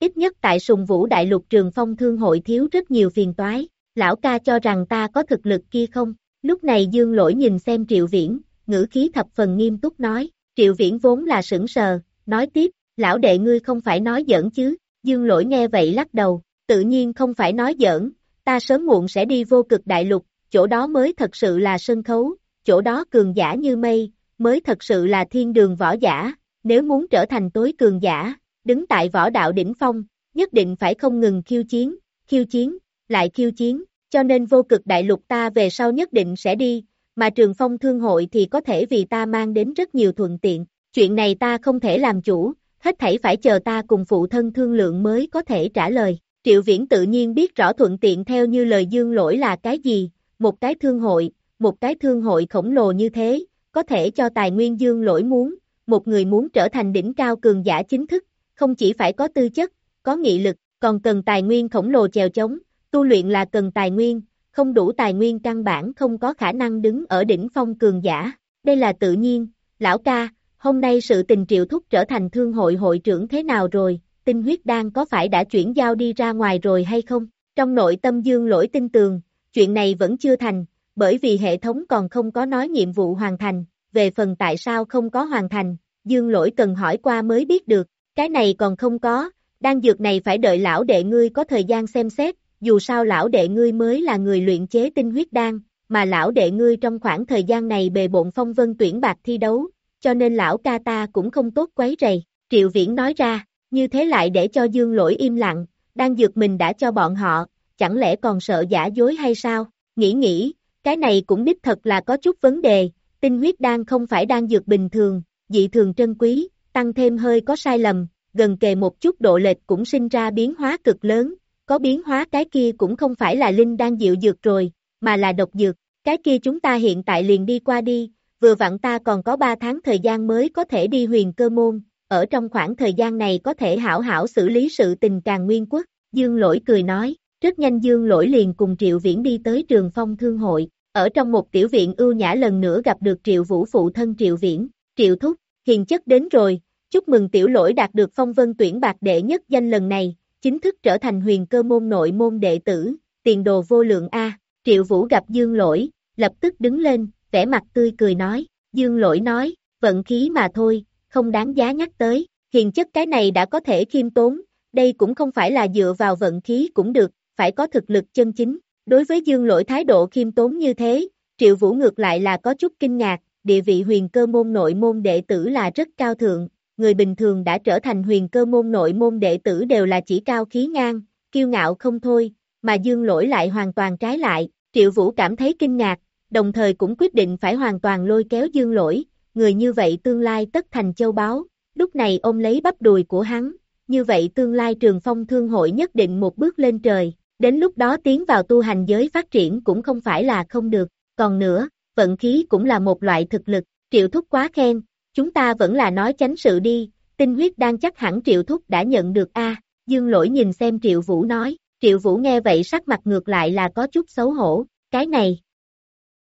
Ít nhất tại sùng vũ đại lục trường phong thương hội thiếu rất nhiều phiền toái, lão ca cho rằng ta có thực lực kia không, lúc này dương lỗi nhìn xem triệu viễn, ngữ khí thập phần nghiêm túc nói, triệu viễn vốn là sững sờ, nói tiếp, lão đệ ngươi không phải nói giỡn chứ, Dương lỗi nghe vậy lắc đầu, tự nhiên không phải nói giỡn, ta sớm muộn sẽ đi vô cực đại lục, chỗ đó mới thật sự là sân khấu, chỗ đó cường giả như mây, mới thật sự là thiên đường võ giả, nếu muốn trở thành tối cường giả, đứng tại võ đạo đỉnh phong, nhất định phải không ngừng khiêu chiến, khiêu chiến, lại khiêu chiến, cho nên vô cực đại lục ta về sau nhất định sẽ đi, mà trường phong thương hội thì có thể vì ta mang đến rất nhiều thuận tiện, chuyện này ta không thể làm chủ, hết thảy phải chờ ta cùng phụ thân thương lượng mới có thể trả lời. Triệu Viễn tự nhiên biết rõ thuận tiện theo như lời dương lỗi là cái gì, một cái thương hội, một cái thương hội khổng lồ như thế, có thể cho tài nguyên dương lỗi muốn, một người muốn trở thành đỉnh cao cường giả chính thức, không chỉ phải có tư chất, có nghị lực, còn cần tài nguyên khổng lồ chèo chống, tu luyện là cần tài nguyên, không đủ tài nguyên căn bản không có khả năng đứng ở đỉnh phong cường giả, đây là tự nhiên, lão ca, hôm nay sự tình triệu thúc trở thành thương hội hội trưởng thế nào rồi, tinh huyết đan có phải đã chuyển giao đi ra ngoài rồi hay không? Trong nội tâm dương lỗi tin tường, chuyện này vẫn chưa thành, bởi vì hệ thống còn không có nói nhiệm vụ hoàn thành, về phần tại sao không có hoàn thành, dương lỗi cần hỏi qua mới biết được, cái này còn không có, đan dược này phải đợi lão đệ ngươi có thời gian xem xét, dù sao lão đệ ngươi mới là người luyện chế tinh huyết đan, mà lão đệ ngươi trong khoảng thời gian này bề bộn phong vân tuyển bạc thi đấu, cho nên lão ca ta cũng không tốt quấy rầy, Triệu Viễn nói ra, như thế lại để cho dương lỗi im lặng, đang dược mình đã cho bọn họ, chẳng lẽ còn sợ giả dối hay sao? Nghĩ nghĩ, cái này cũng đích thật là có chút vấn đề, tinh huyết đan không phải đang dược bình thường, dị thường trân quý, tăng thêm hơi có sai lầm, gần kề một chút độ lệch cũng sinh ra biến hóa cực lớn, có biến hóa cái kia cũng không phải là linh đang dịu dược rồi, mà là độc dược, cái kia chúng ta hiện tại liền đi qua đi, vừa vặn ta còn có 3 tháng thời gian mới có thể đi huyền cơ môn, ở trong khoảng thời gian này có thể hảo hảo xử lý sự tình càng nguyên quốc, Dương Lỗi cười nói, rất nhanh Dương Lỗi liền cùng Triệu Viễn đi tới trường phong thương hội, ở trong một tiểu viện ưu nhã lần nữa gặp được Triệu Vũ phụ thân Triệu Viễn, Triệu Thúc, hiền chất đến rồi, chúc mừng tiểu lỗi đạt được phong vân tuyển bạc đệ nhất danh lần này, chính thức trở thành huyền cơ môn nội môn đệ tử, tiền đồ vô lượng A, Triệu Vũ gặp Dương Lỗi, lập tức đứng lên, vẻ mặt tươi cười nói, Dương Lỗi nói, vận khí mà thôi, không đáng giá nhắc tới, hiền chất cái này đã có thể khiêm tốn, đây cũng không phải là dựa vào vận khí cũng được, phải có thực lực chân chính. Đối với Dương Lỗi thái độ khiêm tốn như thế, Triệu Vũ ngược lại là có chút kinh ngạc, địa vị huyền cơ môn nội môn đệ tử là rất cao thượng, người bình thường đã trở thành huyền cơ môn nội môn đệ tử đều là chỉ cao khí ngang, kiêu ngạo không thôi, mà Dương Lỗi lại hoàn toàn trái lại, Triệu Vũ cảm thấy kinh ngạc, đồng thời cũng quyết định phải hoàn toàn lôi kéo Dương Lỗi, người như vậy tương lai tất thành châu báu, lúc này ông lấy bắp đùi của hắn, như vậy tương lai trường phong thương hội nhất định một bước lên trời, đến lúc đó tiến vào tu hành giới phát triển cũng không phải là không được, còn nữa, vận khí cũng là một loại thực lực, triệu thúc quá khen, chúng ta vẫn là nói tránh sự đi, tinh huyết đang chắc hẳn triệu thúc đã nhận được a dương lỗi nhìn xem triệu vũ nói, triệu vũ nghe vậy sắc mặt ngược lại là có chút xấu hổ, cái này,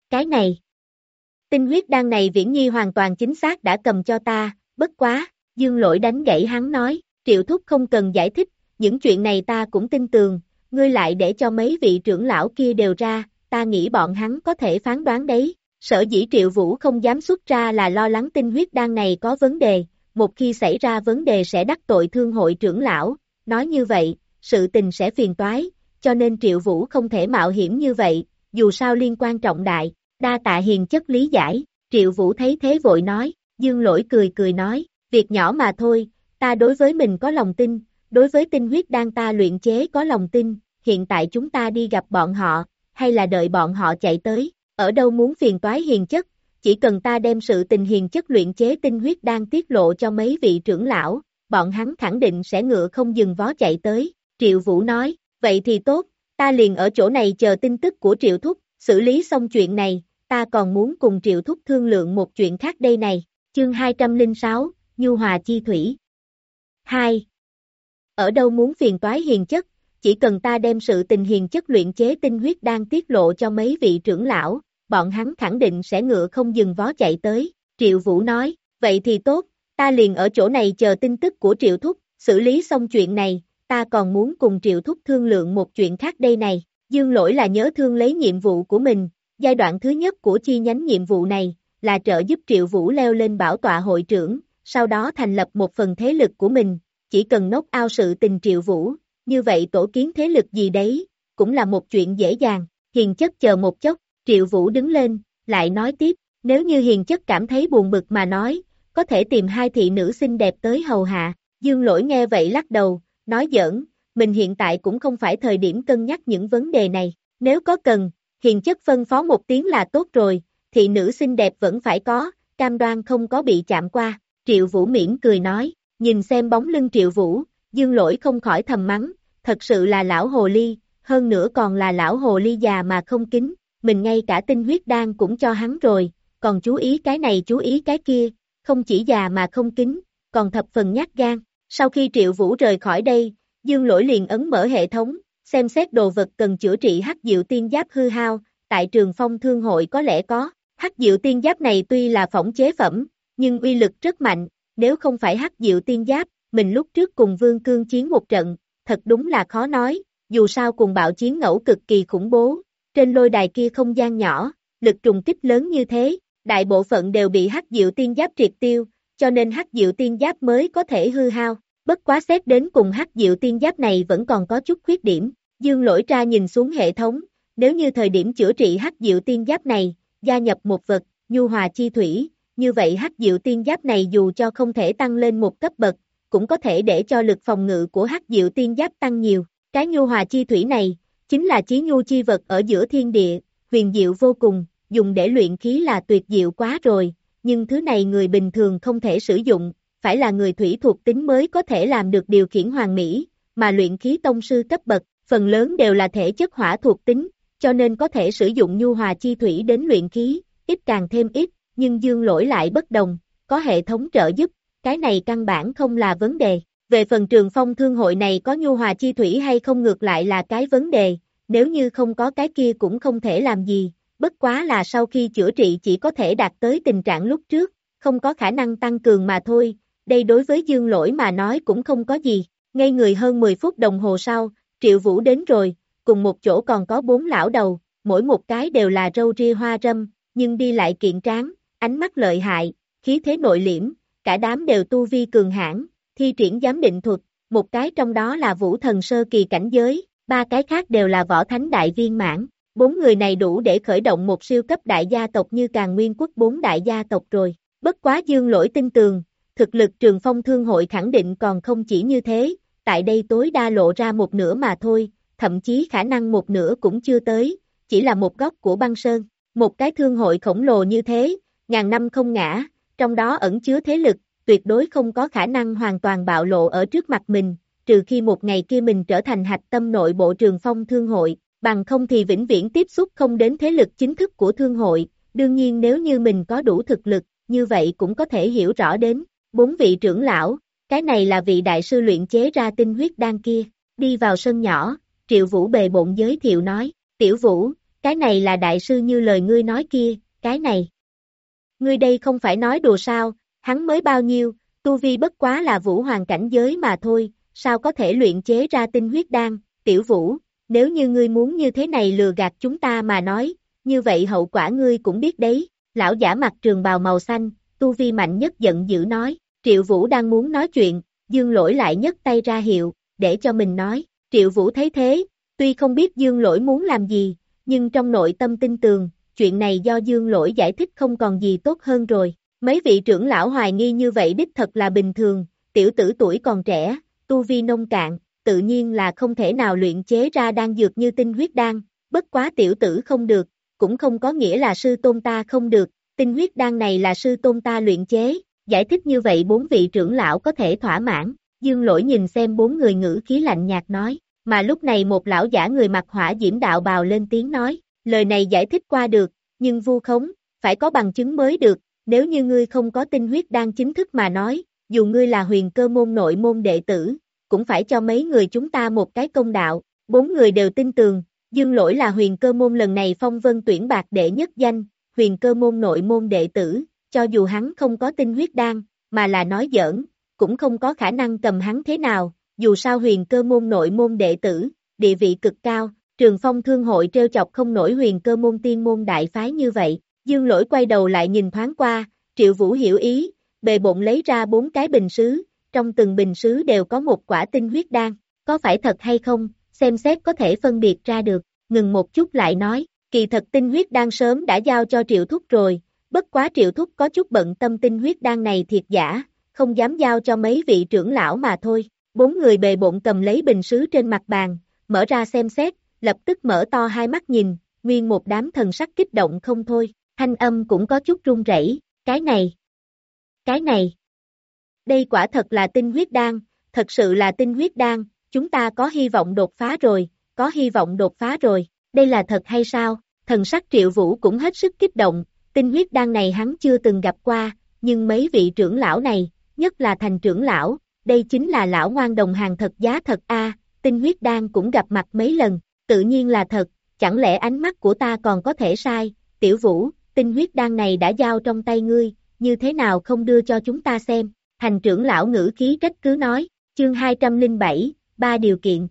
cái này, tinh huyết đan này viễn nhi hoàn toàn chính xác đã cầm cho ta, bất quá, dương lỗi đánh gãy hắn nói, triệu thúc không cần giải thích, những chuyện này ta cũng tin tường, ngươi lại để cho mấy vị trưởng lão kia đều ra, ta nghĩ bọn hắn có thể phán đoán đấy. Sở dĩ triệu vũ không dám xuất ra là lo lắng tinh huyết đan này có vấn đề, một khi xảy ra vấn đề sẽ đắc tội thương hội trưởng lão, nói như vậy, sự tình sẽ phiền toái, cho nên triệu vũ không thể mạo hiểm như vậy, dù sao liên quan trọng đại, đa tạ hiền chất lý giải, triệu vũ thấy thế vội nói, dương lỗi cười cười nói, việc nhỏ mà thôi, ta đối với mình có lòng tin, đối với tinh huyết đan ta luyện chế có lòng tin, hiện tại chúng ta đi gặp bọn họ, hay là đợi bọn họ chạy tới, ở đâu muốn phiền toái hiền chất, chỉ cần ta đem sự tình hiền chất luyện chế tinh huyết đang tiết lộ cho mấy vị trưởng lão, bọn hắn khẳng định sẽ ngựa không dừng vó chạy tới, Triệu Vũ nói, vậy thì tốt, ta liền ở chỗ này chờ tin tức của Triệu Thúc, xử lý xong chuyện này, ta còn muốn cùng Triệu Thúc thương lượng một chuyện khác đây này, chương 206, Nhu Hòa Chi Thủy. 2. Ở đâu muốn phiền toái hiền chất, chỉ cần ta đem sự tình hiền chất luyện chế tinh huyết đang tiết lộ cho mấy vị trưởng lão, bọn hắn khẳng định sẽ ngựa không dừng vó chạy tới. Triệu Vũ nói, vậy thì tốt, ta liền ở chỗ này chờ tin tức của Triệu Thúc, xử lý xong chuyện này, ta còn muốn cùng Triệu Thúc thương lượng một chuyện khác đây này. Dương lỗi là nhớ thương lấy nhiệm vụ của mình, giai đoạn thứ nhất của chi nhánh nhiệm vụ này, là trợ giúp Triệu Vũ leo lên bảo tọa hội trưởng, sau đó thành lập một phần thế lực của mình, chỉ cần nốt ao sự tình Triệu Vũ, như vậy tổ kiến thế lực gì đấy, cũng là một chuyện dễ dàng, hiền chất chờ một chốc, Triệu Vũ đứng lên, lại nói tiếp, nếu như hiền chất cảm thấy buồn bực mà nói, có thể tìm hai thị nữ xinh đẹp tới hầu hạ, dương lỗi nghe vậy lắc đầu, nói giỡn, mình hiện tại cũng không phải thời điểm cân nhắc những vấn đề này, nếu có cần, hiền chất phân phó một tiếng là tốt rồi, thị nữ xinh đẹp vẫn phải có, cam đoan không có bị chạm qua, Triệu Vũ miễn cười nói, nhìn xem bóng lưng Triệu Vũ, dương lỗi không khỏi thầm mắng, thật sự là lão hồ ly, hơn nữa còn là lão hồ ly già mà không kính, mình ngay cả tinh huyết đan cũng cho hắn rồi, còn chú ý cái này chú ý cái kia, không chỉ già mà không kính, còn thập phần nhát gan. Sau khi Triệu Vũ rời khỏi đây, Dương Lỗi liền ấn mở hệ thống, xem xét đồ vật cần chữa trị hắc diệu tiên giáp hư hao, tại trường phong thương hội có lẽ có. Hắc diệu tiên giáp này tuy là phỏng chế phẩm, nhưng uy lực rất mạnh, nếu không phải hắc diệu tiên giáp, mình lúc trước cùng Vương Cương chiến một trận, thật đúng là khó nói, dù sao cùng bạo chiến ngẫu cực kỳ khủng bố, trên lôi đài kia không gian nhỏ, lực trùng kích lớn như thế, đại bộ phận đều bị hắc diệu tiên giáp triệt tiêu, cho nên hắc diệu tiên giáp mới có thể hư hao, bất quá xét đến cùng hắc diệu tiên giáp này vẫn còn có chút khuyết điểm, dương lỗi ra nhìn xuống hệ thống, nếu như thời điểm chữa trị hắc diệu tiên giáp này, gia nhập một vật, nhu hòa chi thủy, như vậy hắc diệu tiên giáp này dù cho không thể tăng lên một cấp bậc, cũng có thể để cho lực phòng ngự của hắc diệu tiên giáp tăng nhiều. Cái nhu hòa chi thủy này, chính là chí nhu chi vật ở giữa thiên địa, huyền diệu vô cùng, dùng để luyện khí là tuyệt diệu quá rồi, nhưng thứ này người bình thường không thể sử dụng, phải là người thủy thuộc tính mới có thể làm được điều khiển hoàn mỹ, mà luyện khí tông sư cấp bậc, phần lớn đều là thể chất hỏa thuộc tính, cho nên có thể sử dụng nhu hòa chi thủy đến luyện khí, ít càng thêm ít, nhưng dương lỗi lại bất đồng, có hệ thống trợ giúp, cái này căn bản không là vấn đề. Về phần trường phong thương hội này có nhu hòa chi thủy hay không ngược lại là cái vấn đề, nếu như không có cái kia cũng không thể làm gì, bất quá là sau khi chữa trị chỉ có thể đạt tới tình trạng lúc trước, không có khả năng tăng cường mà thôi, đây đối với dương lỗi mà nói cũng không có gì, ngay người hơn 10 phút đồng hồ sau, triệu vũ đến rồi, cùng một chỗ còn có bốn lão đầu, mỗi một cái đều là râu ria hoa râm, nhưng đi lại kiện tráng, ánh mắt lợi hại, khí thế nội liễm, cả đám đều tu vi cường hãn, thi triển giám định thuật, một cái trong đó là vũ thần sơ kỳ cảnh giới, ba cái khác đều là võ thánh đại viên mãn. Bốn người này đủ để khởi động một siêu cấp đại gia tộc như càng nguyên quốc bốn đại gia tộc rồi. Bất quá dương lỗi tin tường, thực lực trường phong thương hội khẳng định còn không chỉ như thế, tại đây tối đa lộ ra một nửa mà thôi, thậm chí khả năng một nửa cũng chưa tới, chỉ là một góc của băng sơn. Một cái thương hội khổng lồ như thế, ngàn năm không ngã, trong đó ẩn chứa thế lực, tuyệt đối không có khả năng hoàn toàn bạo lộ ở trước mặt mình, trừ khi một ngày kia mình trở thành hạch tâm nội bộ trường phong thương hội, bằng không thì vĩnh viễn tiếp xúc không đến thế lực chính thức của thương hội, đương nhiên nếu như mình có đủ thực lực, như vậy cũng có thể hiểu rõ đến, bốn vị trưởng lão, cái này là vị đại sư luyện chế ra tinh huyết đan kia, đi vào sân nhỏ, triệu vũ bề bộn giới thiệu nói, tiểu vũ, cái này là đại sư như lời ngươi nói kia, cái này. Ngươi đây không phải nói đùa sao, hắn mới bao nhiêu, tu vi bất quá là vũ hoàng cảnh giới mà thôi, sao có thể luyện chế ra tinh huyết đan, tiểu vũ, nếu như ngươi muốn như thế này lừa gạt chúng ta mà nói, như vậy hậu quả ngươi cũng biết đấy, lão giả mặt trường bào màu xanh, tu vi mạnh nhất giận dữ nói, triệu vũ đang muốn nói chuyện, dương lỗi lại nhấc tay ra hiệu, để cho mình nói, triệu vũ thấy thế, tuy không biết dương lỗi muốn làm gì, nhưng trong nội tâm tin tường, chuyện này do dương lỗi giải thích không còn gì tốt hơn rồi, mấy vị trưởng lão hoài nghi như vậy đích thật là bình thường, tiểu tử tuổi còn trẻ, tu vi nông cạn, tự nhiên là không thể nào luyện chế ra đan dược như tinh huyết đan, bất quá tiểu tử không được, cũng không có nghĩa là sư tôn ta không được, tinh huyết đan này là sư tôn ta luyện chế, giải thích như vậy bốn vị trưởng lão có thể thỏa mãn, dương lỗi nhìn xem bốn người ngữ khí lạnh nhạt nói, mà lúc này một lão giả người mặc hỏa diễm đạo bào lên tiếng nói, lời này giải thích qua được, nhưng vu khống, phải có bằng chứng mới được, nếu như ngươi không có tinh huyết đan chính thức mà nói, dù ngươi là huyền cơ môn nội môn đệ tử, cũng phải cho mấy người chúng ta một cái công đạo, bốn người đều tin tường, dương lỗi là huyền cơ môn lần này phong vân tuyển bạc đệ nhất danh, huyền cơ môn nội môn đệ tử, cho dù hắn không có tinh huyết đan, mà là nói giỡn, cũng không có khả năng cầm hắn thế nào, dù sao huyền cơ môn nội môn đệ tử, địa vị cực cao, trường phong thương hội treo chọc không nổi huyền cơ môn tiên môn đại phái như vậy, dương lỗi quay đầu lại nhìn thoáng qua, triệu vũ hiểu ý, bề bộn lấy ra bốn cái bình sứ, trong từng bình sứ đều có một quả tinh huyết đan, có phải thật hay không, xem xét có thể phân biệt ra được, ngừng một chút lại nói, kỳ thật tinh huyết đan sớm đã giao cho triệu thúc rồi, bất quá triệu thúc có chút bận tâm tinh huyết đan này thiệt giả, không dám giao cho mấy vị trưởng lão mà thôi, bốn người bề bộn cầm lấy bình sứ trên mặt bàn, mở ra xem xét, lập tức mở to hai mắt nhìn, nguyên một đám thần sắc kích động không thôi, thanh âm cũng có chút run rẩy, cái này, cái này, đây quả thật là tinh huyết đan, thật sự là tinh huyết đan, chúng ta có hy vọng đột phá rồi, có hy vọng đột phá rồi, đây là thật hay sao? Thần sắc triệu vũ cũng hết sức kích động, tinh huyết đan này hắn chưa từng gặp qua, nhưng mấy vị trưởng lão này, nhất là thành trưởng lão, đây chính là lão ngoan đồng hàng thật giá thật a tinh huyết đan cũng gặp mặt mấy lần, tự nhiên là thật, chẳng lẽ ánh mắt của ta còn có thể sai, tiểu vũ, tinh huyết đan này đã giao trong tay ngươi, như thế nào không đưa cho chúng ta xem, thành trưởng lão ngữ khí trách cứ nói, chương 207, ba điều kiện.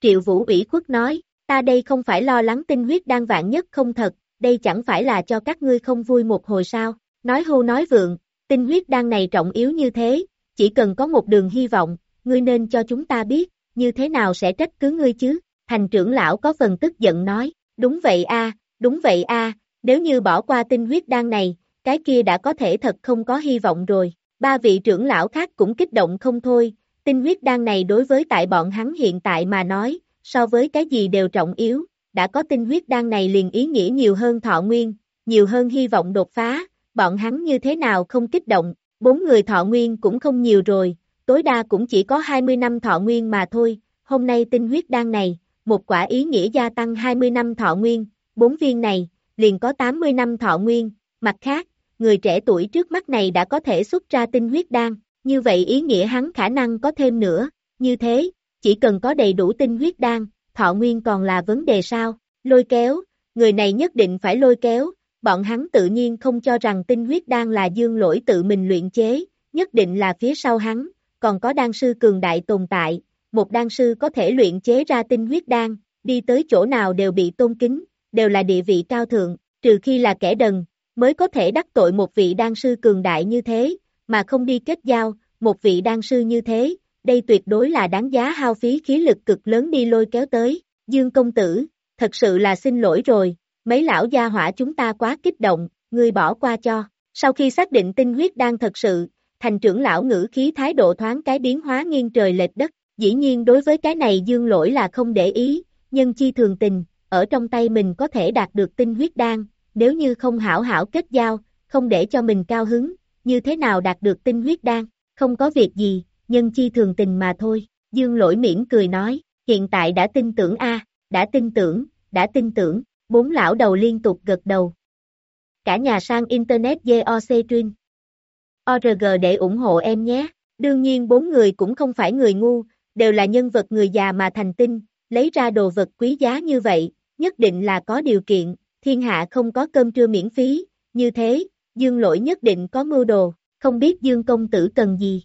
Triệu Vũ ủy khuất nói, ta đây không phải lo lắng tinh huyết đan vạn nhất không thật, đây chẳng phải là cho các ngươi không vui một hồi sao, nói hô nói vượng, tinh huyết đan này trọng yếu như thế, chỉ cần có một đường hy vọng, ngươi nên cho chúng ta biết, như thế nào sẽ trách cứ ngươi chứ, thành trưởng lão có phần tức giận nói, đúng vậy a, đúng vậy a, nếu như bỏ qua tinh huyết đan này, cái kia đã có thể thật không có hy vọng rồi, Ba vị trưởng lão khác cũng kích động không thôi, tinh huyết đan này đối với tại bọn hắn hiện tại mà nói, so với cái gì đều trọng yếu, đã có tinh huyết đan này liền ý nghĩa nhiều hơn thọ nguyên, nhiều hơn hy vọng đột phá, bọn hắn như thế nào không kích động, bốn người thọ nguyên cũng không nhiều rồi, tối đa cũng chỉ có 20 năm thọ nguyên mà thôi, hôm nay tinh huyết đan này, một quả ý nghĩa gia tăng 20 năm thọ nguyên, bốn viên này, liền có 80 năm thọ nguyên, mặt khác, người trẻ tuổi trước mắt này đã có thể xuất ra tinh huyết đan, như vậy ý nghĩa hắn khả năng có thêm nữa, như thế, chỉ cần có đầy đủ tinh huyết đan, thọ nguyên còn là vấn đề sao, lôi kéo, người này nhất định phải lôi kéo, bọn hắn tự nhiên không cho rằng tinh huyết đan là dương lỗi tự mình luyện chế, nhất định là phía sau hắn, còn có đan sư cường đại tồn tại, một đan sư có thể luyện chế ra tinh huyết đan, đi tới chỗ nào đều bị tôn kính, đều là địa vị cao thượng, trừ khi là kẻ đần, mới có thể đắc tội một vị đan sư cường đại như thế, mà không đi kết giao, một vị đan sư như thế, đây tuyệt đối là đáng giá hao phí khí lực cực lớn đi lôi kéo tới, Dương công tử, thật sự là xin lỗi rồi, mấy lão gia hỏa chúng ta quá kích động, ngươi bỏ qua cho, sau khi xác định tinh huyết đang thật sự, thành trưởng lão ngữ khí thái độ thoáng cái biến hóa nghiêng trời lệch đất, dĩ nhiên đối với cái này dương lỗi là không để ý, nhân chi thường tình, ở trong tay mình có thể đạt được tinh huyết đan, nếu như không hảo hảo kết giao, không để cho mình cao hứng, như thế nào đạt được tinh huyết đan, không có việc gì, nhân chi thường tình mà thôi, dương lỗi mỉm cười nói, hiện tại đã tin tưởng a đã tin tưởng, đã tin tưởng, bốn lão đầu liên tục gật đầu. Cả nhà sang Internet GOC Truyền. ORG để ủng hộ em nhé, đương nhiên bốn người cũng không phải người ngu, đều là nhân vật người già mà thành tinh, lấy ra đồ vật quý giá như vậy, nhất định là có điều kiện, thiên hạ không có cơm trưa miễn phí, như thế, dương lỗi nhất định có mưu đồ, không biết dương công tử cần gì.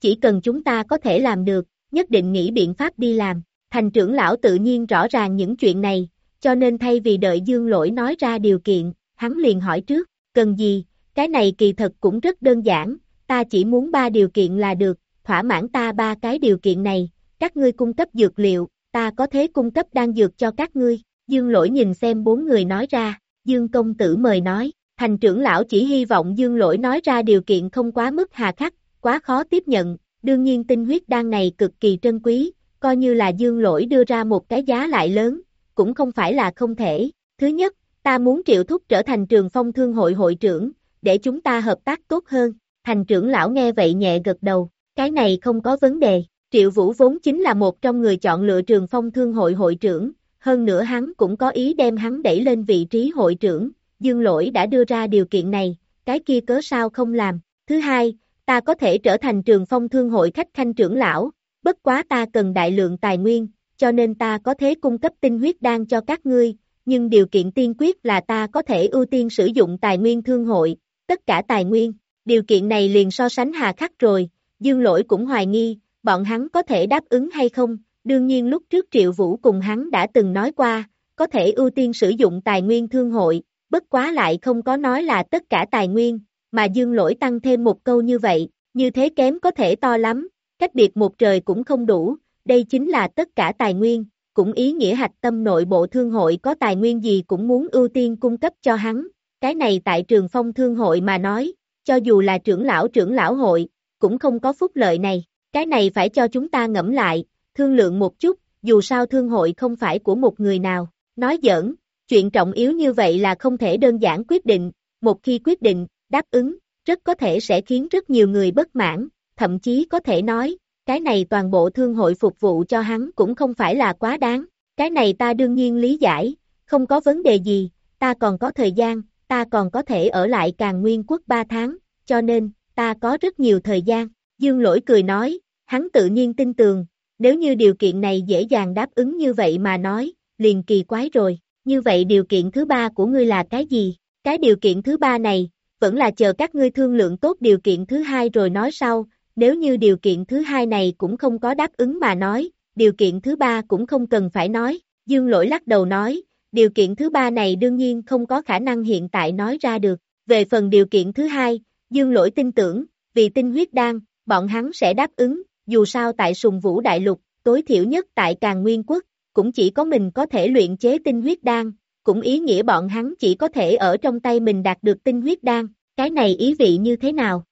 Chỉ cần chúng ta có thể làm được, nhất định nghĩ biện pháp đi làm, thành trưởng lão tự nhiên rõ ràng những chuyện này, cho nên thay vì đợi dương lỗi nói ra điều kiện, hắn liền hỏi trước, cần gì, cái này kỳ thật cũng rất đơn giản, ta chỉ muốn ba điều kiện là được, thỏa mãn ta ba cái điều kiện này, các ngươi cung cấp dược liệu, ta có thế cung cấp đan dược cho các ngươi, dương lỗi nhìn xem bốn người nói ra, dương công tử mời nói, thành trưởng lão chỉ hy vọng dương lỗi nói ra điều kiện không quá mức hà khắc, quá khó tiếp nhận, đương nhiên tinh huyết đan này cực kỳ trân quý, coi như là dương lỗi đưa ra một cái giá lại lớn, cũng không phải là không thể, thứ nhất, ta muốn triệu thúc trở thành trường phong thương hội hội trưởng, để chúng ta hợp tác tốt hơn, thành trưởng lão nghe vậy nhẹ gật đầu, cái này không có vấn đề, triệu vũ vốn chính là một trong người chọn lựa trường phong thương hội hội trưởng, hơn nữa hắn cũng có ý đem hắn đẩy lên vị trí hội trưởng, dương lỗi đã đưa ra điều kiện này, cái kia cớ sao không làm, thứ hai, ta có thể trở thành trường phong thương hội khách khanh trưởng lão, bất quá ta cần đại lượng tài nguyên, cho nên ta có thể cung cấp tinh huyết đan cho các ngươi, nhưng điều kiện tiên quyết là ta có thể ưu tiên sử dụng tài nguyên thương hội, tất cả tài nguyên, điều kiện này liền so sánh hà khắc rồi, dương lỗi cũng hoài nghi, bọn hắn có thể đáp ứng hay không, đương nhiên lúc trước Triệu Vũ cùng hắn đã từng nói qua, có thể ưu tiên sử dụng tài nguyên thương hội, bất quá lại không có nói là tất cả tài nguyên, mà dương lỗi tăng thêm một câu như vậy, như thế kém có thể to lắm, cách biệt một trời cũng không đủ, đây chính là tất cả tài nguyên, cũng ý nghĩa hạch tâm nội bộ thương hội có tài nguyên gì cũng muốn ưu tiên cung cấp cho hắn, cái này tại trường phong thương hội mà nói, cho dù là trưởng lão trưởng lão hội, cũng không có phúc lợi này, cái này phải cho chúng ta ngẫm lại, thương lượng một chút, dù sao thương hội không phải của một người nào, nói giỡn, chuyện trọng yếu như vậy là không thể đơn giản quyết định, một khi quyết định, đáp ứng, rất có thể sẽ khiến rất nhiều người bất mãn, thậm chí có thể nói, cái này toàn bộ thương hội phục vụ cho hắn cũng không phải là quá đáng, cái này ta đương nhiên lý giải, không có vấn đề gì, ta còn có thời gian, ta còn có thể ở lại càng nguyên quốc 3 tháng, cho nên, ta có rất nhiều thời gian, dương lỗi cười nói, hắn tự nhiên tin tường, nếu như điều kiện này dễ dàng đáp ứng như vậy mà nói, liền kỳ quái rồi, như vậy điều kiện thứ ba của ngươi là cái gì? Cái điều kiện thứ ba này, vẫn là chờ các ngươi thương lượng tốt điều kiện thứ hai rồi nói sau, nếu như điều kiện thứ hai này cũng không có đáp ứng mà nói, điều kiện thứ ba cũng không cần phải nói, dương lỗi lắc đầu nói, điều kiện thứ ba này đương nhiên không có khả năng hiện tại nói ra được, về phần điều kiện thứ hai, dương lỗi tin tưởng, vì tinh huyết đan, bọn hắn sẽ đáp ứng, dù sao tại sùng vũ đại lục, tối thiểu nhất tại càng nguyên quốc, cũng chỉ có mình có thể luyện chế tinh huyết đan, cũng ý nghĩa bọn hắn chỉ có thể ở trong tay mình đạt được tinh huyết đan, cái này ý vị như thế nào?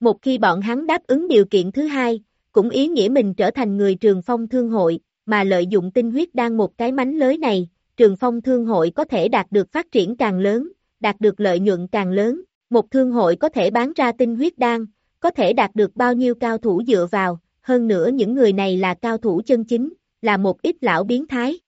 Một khi bọn hắn đáp ứng điều kiện thứ hai, cũng ý nghĩa mình trở thành người trường phong thương hội, mà lợi dụng tinh huyết đan một cái mánh lới này, trường phong thương hội có thể đạt được phát triển càng lớn, đạt được lợi nhuận càng lớn, một thương hội có thể bán ra tinh huyết đan, có thể đạt được bao nhiêu cao thủ dựa vào, hơn nữa những người này là cao thủ chân chính, là một ít lão biến thái.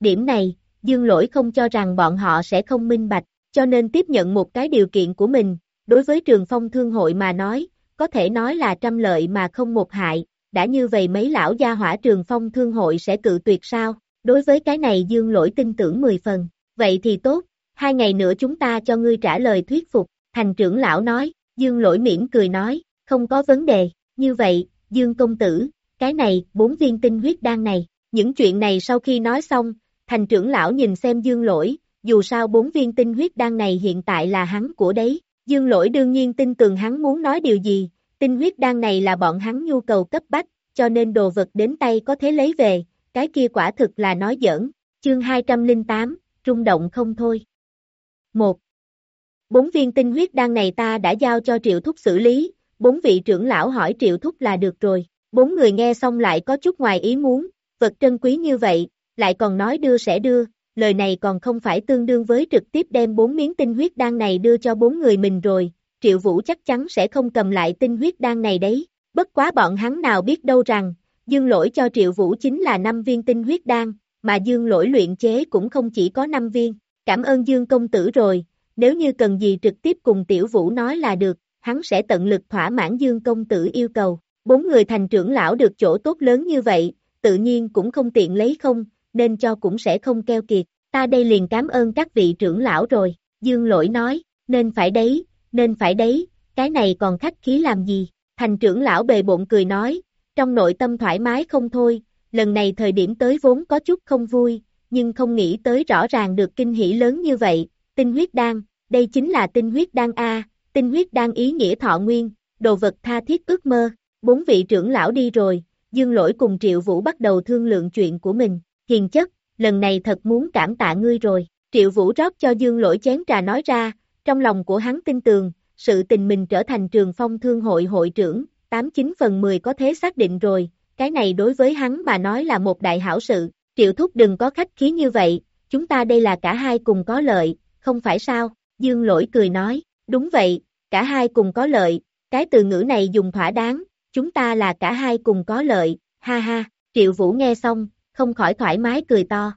Điểm này, Dương Lỗi không cho rằng bọn họ sẽ không minh bạch, cho nên tiếp nhận một cái điều kiện của mình, đối với trường phong thương hội mà nói, có thể nói là trăm lợi mà không một hại, đã như vậy mấy lão gia hỏa trường phong thương hội sẽ cự tuyệt sao, đối với cái này Dương Lỗi tin tưởng 10 phần, vậy thì tốt, hai ngày nữa chúng ta cho ngươi trả lời thuyết phục, thành trưởng lão nói, Dương Lỗi mỉm cười nói, không có vấn đề, như vậy, Dương công tử, cái này, bốn viên tinh huyết đan này, những chuyện này sau khi nói xong, thành trưởng lão nhìn xem Dương Lỗi, dù sao bốn viên tinh huyết đan này hiện tại là hắn của đấy, Dương Lỗi đương nhiên tin tưởng hắn muốn nói điều gì, tinh huyết đan này là bọn hắn nhu cầu cấp bách, cho nên đồ vật đến tay có thể lấy về, cái kia quả thực là nói giỡn, chương 208, trung động không thôi. 1. Bốn viên tinh huyết đan này ta đã giao cho triệu thúc xử lý, bốn vị trưởng lão hỏi triệu thúc là được rồi, bốn người nghe xong lại có chút ngoài ý muốn, vật trân quý như vậy, lại còn nói đưa sẽ đưa, lời này còn không phải tương đương với trực tiếp đem bốn miếng tinh huyết đan này đưa cho bốn người mình rồi, triệu vũ chắc chắn sẽ không cầm lại tinh huyết đan này đấy, bất quá bọn hắn nào biết đâu rằng, dương lỗi cho triệu vũ chính là 5 viên tinh huyết đan, mà dương lỗi luyện chế cũng không chỉ có 5 viên, cảm ơn dương công tử rồi, nếu như cần gì trực tiếp cùng tiểu vũ nói là được, hắn sẽ tận lực thỏa mãn dương công tử yêu cầu, bốn người thành trưởng lão được chỗ tốt lớn như vậy, tự nhiên cũng không tiện lấy không, nên cho cũng sẽ không keo kiệt, ta đây liền cảm ơn các vị trưởng lão rồi, dương lỗi nói, nên phải đấy, nên phải đấy, cái này còn khách khí làm gì, thành trưởng lão bề bộn cười nói, trong nội tâm thoải mái không thôi, lần này thời điểm tới vốn có chút không vui, nhưng không nghĩ tới rõ ràng được kinh hỷ lớn như vậy, tinh huyết đan, đây chính là tinh huyết đan A, tinh huyết đan ý nghĩa thọ nguyên, đồ vật tha thiết ước mơ, bốn vị trưởng lão đi rồi, dương lỗi cùng triệu vũ bắt đầu thương lượng chuyện của mình, hiền chất, lần này thật muốn cảm tạ ngươi rồi, triệu vũ rót cho dương lỗi chén trà nói ra, trong lòng của hắn tin tường, sự tình mình trở thành trường phong thương hội hội trưởng, 89 phần 10 có thế xác định rồi, cái này đối với hắn mà nói là một đại hảo sự, triệu thúc đừng có khách khí như vậy, chúng ta đây là cả hai cùng có lợi, không phải sao, dương lỗi cười nói, đúng vậy, cả hai cùng có lợi, cái từ ngữ này dùng thỏa đáng, chúng ta là cả hai cùng có lợi, ha ha, triệu vũ nghe xong, không khỏi thoải mái cười to.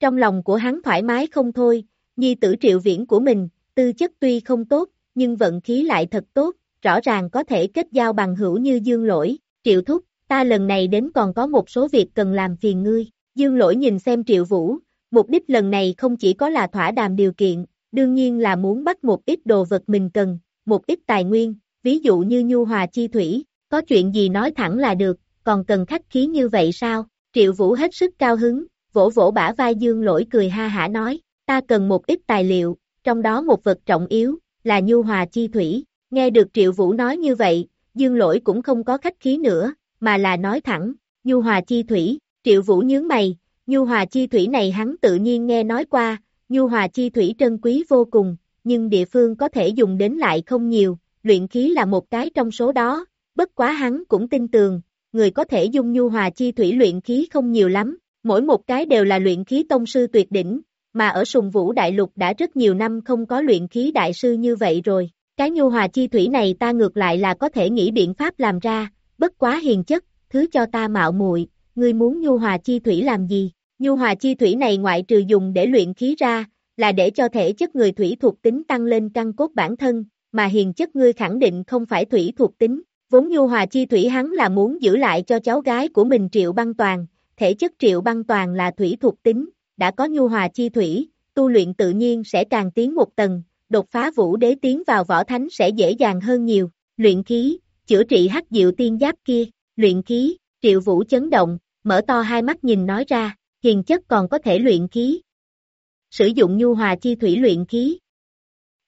Trong lòng của hắn thoải mái không thôi, nhi tử triệu viễn của mình, tư chất tuy không tốt, nhưng vận khí lại thật tốt, rõ ràng có thể kết giao bằng hữu như dương lỗi, triệu thúc, ta lần này đến còn có một số việc cần làm phiền ngươi, dương lỗi nhìn xem triệu vũ, mục đích lần này không chỉ có là thỏa đàm điều kiện, đương nhiên là muốn bắt một ít đồ vật mình cần, một ít tài nguyên, ví dụ như nhu hòa chi thủy, có chuyện gì nói thẳng là được, còn cần khách khí như vậy sao? Triệu Vũ hết sức cao hứng, vỗ vỗ bả vai Dương Lỗi cười ha hả nói, ta cần một ít tài liệu, trong đó một vật trọng yếu, là nhu hòa chi thủy. Nghe được Triệu Vũ nói như vậy, Dương Lỗi cũng không có khách khí nữa, mà là nói thẳng, nhu hòa chi thủy, Triệu Vũ nhướng mày, nhu hòa chi thủy này hắn tự nhiên nghe nói qua, nhu hòa chi thủy trân quý vô cùng, nhưng địa phương có thể dùng đến lại không nhiều, luyện khí là một cái trong số đó, bất quá hắn cũng tin tường, người có thể dung nhu hòa chi thủy luyện khí không nhiều lắm, mỗi một cái đều là luyện khí tông sư tuyệt đỉnh, mà ở sùng vũ đại lục đã rất nhiều năm không có luyện khí đại sư như vậy rồi. Cái nhu hòa chi thủy này ta ngược lại là có thể nghĩ biện pháp làm ra, bất quá hiền chất, thứ cho ta mạo muội, ngươi muốn nhu hòa chi thủy làm gì? Nhu hòa chi thủy này ngoại trừ dùng để luyện khí ra, là để cho thể chất người thủy thuộc tính tăng lên căn cốt bản thân, mà hiền chất ngươi khẳng định không phải thủy thuộc tính. Vốn nhu hòa chi thủy hắn là muốn giữ lại cho cháu gái của mình Triệu Băng Toàn, thể chất Triệu Băng Toàn là thủy thuộc tính, đã có nhu hòa chi thủy, tu luyện tự nhiên sẽ càng tiến một tầng, đột phá vũ đế tiến vào võ thánh sẽ dễ dàng hơn nhiều, luyện khí, chữa trị hắc diệu tiên giáp kia, luyện khí, Triệu Vũ chấn động, mở to hai mắt nhìn nói ra, hiền chất còn có thể luyện khí. Sử dụng nhu hòa chi thủy luyện khí.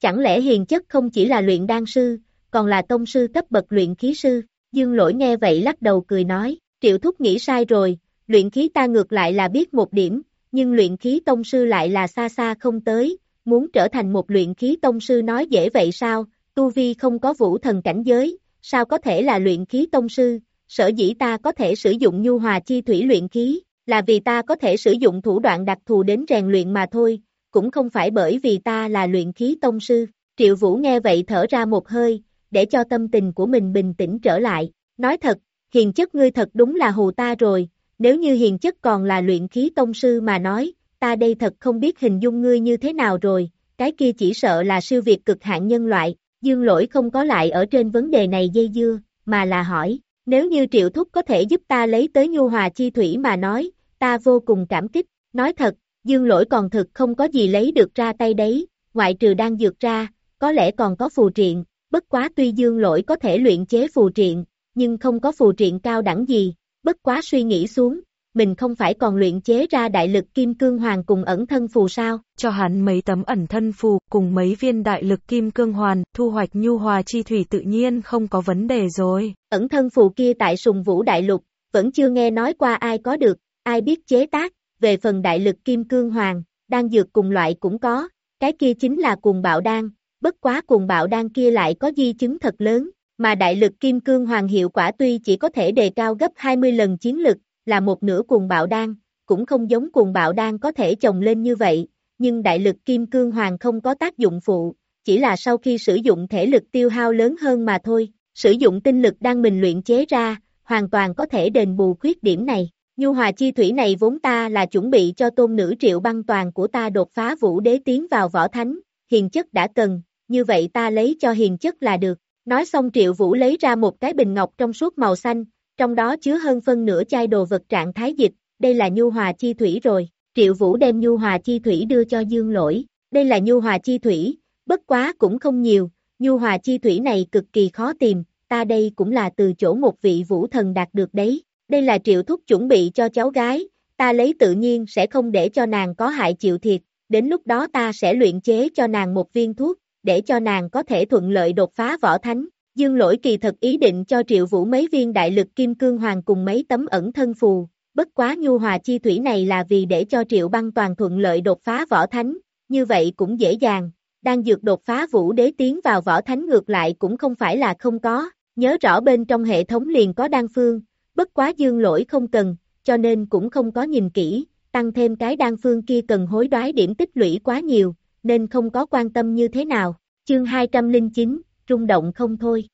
Chẳng lẽ hiền chất không chỉ là luyện đan sư, còn là tông sư cấp bậc luyện khí sư, dương lỗi nghe vậy lắc đầu cười nói, triệu thúc nghĩ sai rồi, luyện khí ta ngược lại là biết một điểm, nhưng luyện khí tông sư lại là xa xa không tới, muốn trở thành một luyện khí tông sư nói dễ vậy sao, tu vi không có vũ thần cảnh giới, sao có thể là luyện khí tông sư, sở dĩ ta có thể sử dụng nhu hòa chi thủy luyện khí, là vì ta có thể sử dụng thủ đoạn đặc thù đến rèn luyện mà thôi, cũng không phải bởi vì ta là luyện khí tông sư. Triệu Vũ nghe vậy thở ra một hơi, để cho tâm tình của mình bình tĩnh trở lại, nói thật, hiền chất ngươi thật đúng là hù ta rồi, nếu như hiền chất còn là luyện khí tông sư mà nói, ta đây thật không biết hình dung ngươi như thế nào rồi, cái kia chỉ sợ là siêu việt cực hạn nhân loại, dương lỗi không có lại ở trên vấn đề này dây dưa, mà là hỏi, nếu như triệu thúc có thể giúp ta lấy tới nhu hòa chi thủy mà nói, ta vô cùng cảm kích, nói thật, dương lỗi còn thực không có gì lấy được ra tay đấy, ngoại trừ đang dược ra, có lẽ còn có phù triện, bất quá tuy dương lỗi có thể luyện chế phù triện, nhưng không có phù triện cao đẳng gì, bất quá suy nghĩ xuống, mình không phải còn luyện chế ra đại lực kim cương hoàng cùng ẩn thân phù sao? Cho hắn mấy tấm ẩn thân phù cùng mấy viên đại lực kim cương hoàn, thu hoạch nhu hòa chi thủy tự nhiên không có vấn đề rồi. Ẩn thân phù kia tại sùng vũ đại lục, vẫn chưa nghe nói qua ai có được, ai biết chế tác, về phần đại lực kim cương hoàng, đang dược cùng loại cũng có, cái kia chính là cuồng bạo đan, bất quá cuồng bạo đan kia lại có di chứng thật lớn, mà đại lực kim cương hoàng hiệu quả tuy chỉ có thể đề cao gấp 20 lần chiến lực, là một nửa cuồng bạo đan, cũng không giống cuồng bạo đan có thể chồng lên như vậy, nhưng đại lực kim cương hoàng không có tác dụng phụ, chỉ là sau khi sử dụng thể lực tiêu hao lớn hơn mà thôi, sử dụng tinh lực đang mình luyện chế ra, hoàn toàn có thể đền bù khuyết điểm này. Nhu hòa chi thủy này vốn ta là chuẩn bị cho tôn nữ triệu băng toàn của ta đột phá vũ đế tiến vào võ thánh, hiền chất đã cần, như vậy ta lấy cho hiền chất là được. Nói xong triệu vũ lấy ra một cái bình ngọc trong suốt màu xanh, trong đó chứa hơn phân nửa chai đồ vật trạng thái dịch, đây là nhu hòa chi thủy rồi. Triệu vũ đem nhu hòa chi thủy đưa cho dương lỗi, đây là nhu hòa chi thủy, bất quá cũng không nhiều, nhu hòa chi thủy này cực kỳ khó tìm, ta đây cũng là từ chỗ một vị vũ thần đạt được đấy. Đây là triệu thúc chuẩn bị cho cháu gái, ta lấy tự nhiên sẽ không để cho nàng có hại chịu thiệt, đến lúc đó ta sẽ luyện chế cho nàng một viên thuốc, để cho nàng có thể thuận lợi đột phá võ thánh. Dương lỗi kỳ thật ý định cho triệu vũ mấy viên đại lực kim cương hoàng cùng mấy tấm ẩn thân phù, bất quá nhu hòa chi thủy này là vì để cho triệu băng toàn thuận lợi đột phá võ thánh, như vậy cũng dễ dàng, đang dược đột phá vũ đế tiến vào võ thánh ngược lại cũng không phải là không có, nhớ rõ bên trong hệ thống liền có đan phương, bất quá dương lỗi không cần, cho nên cũng không có nhìn kỹ, tăng thêm cái đan phương kia cần hối đoái điểm tích lũy quá nhiều, nên không có quan tâm như thế nào. Chương 209, rung động không thôi.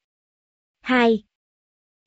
2.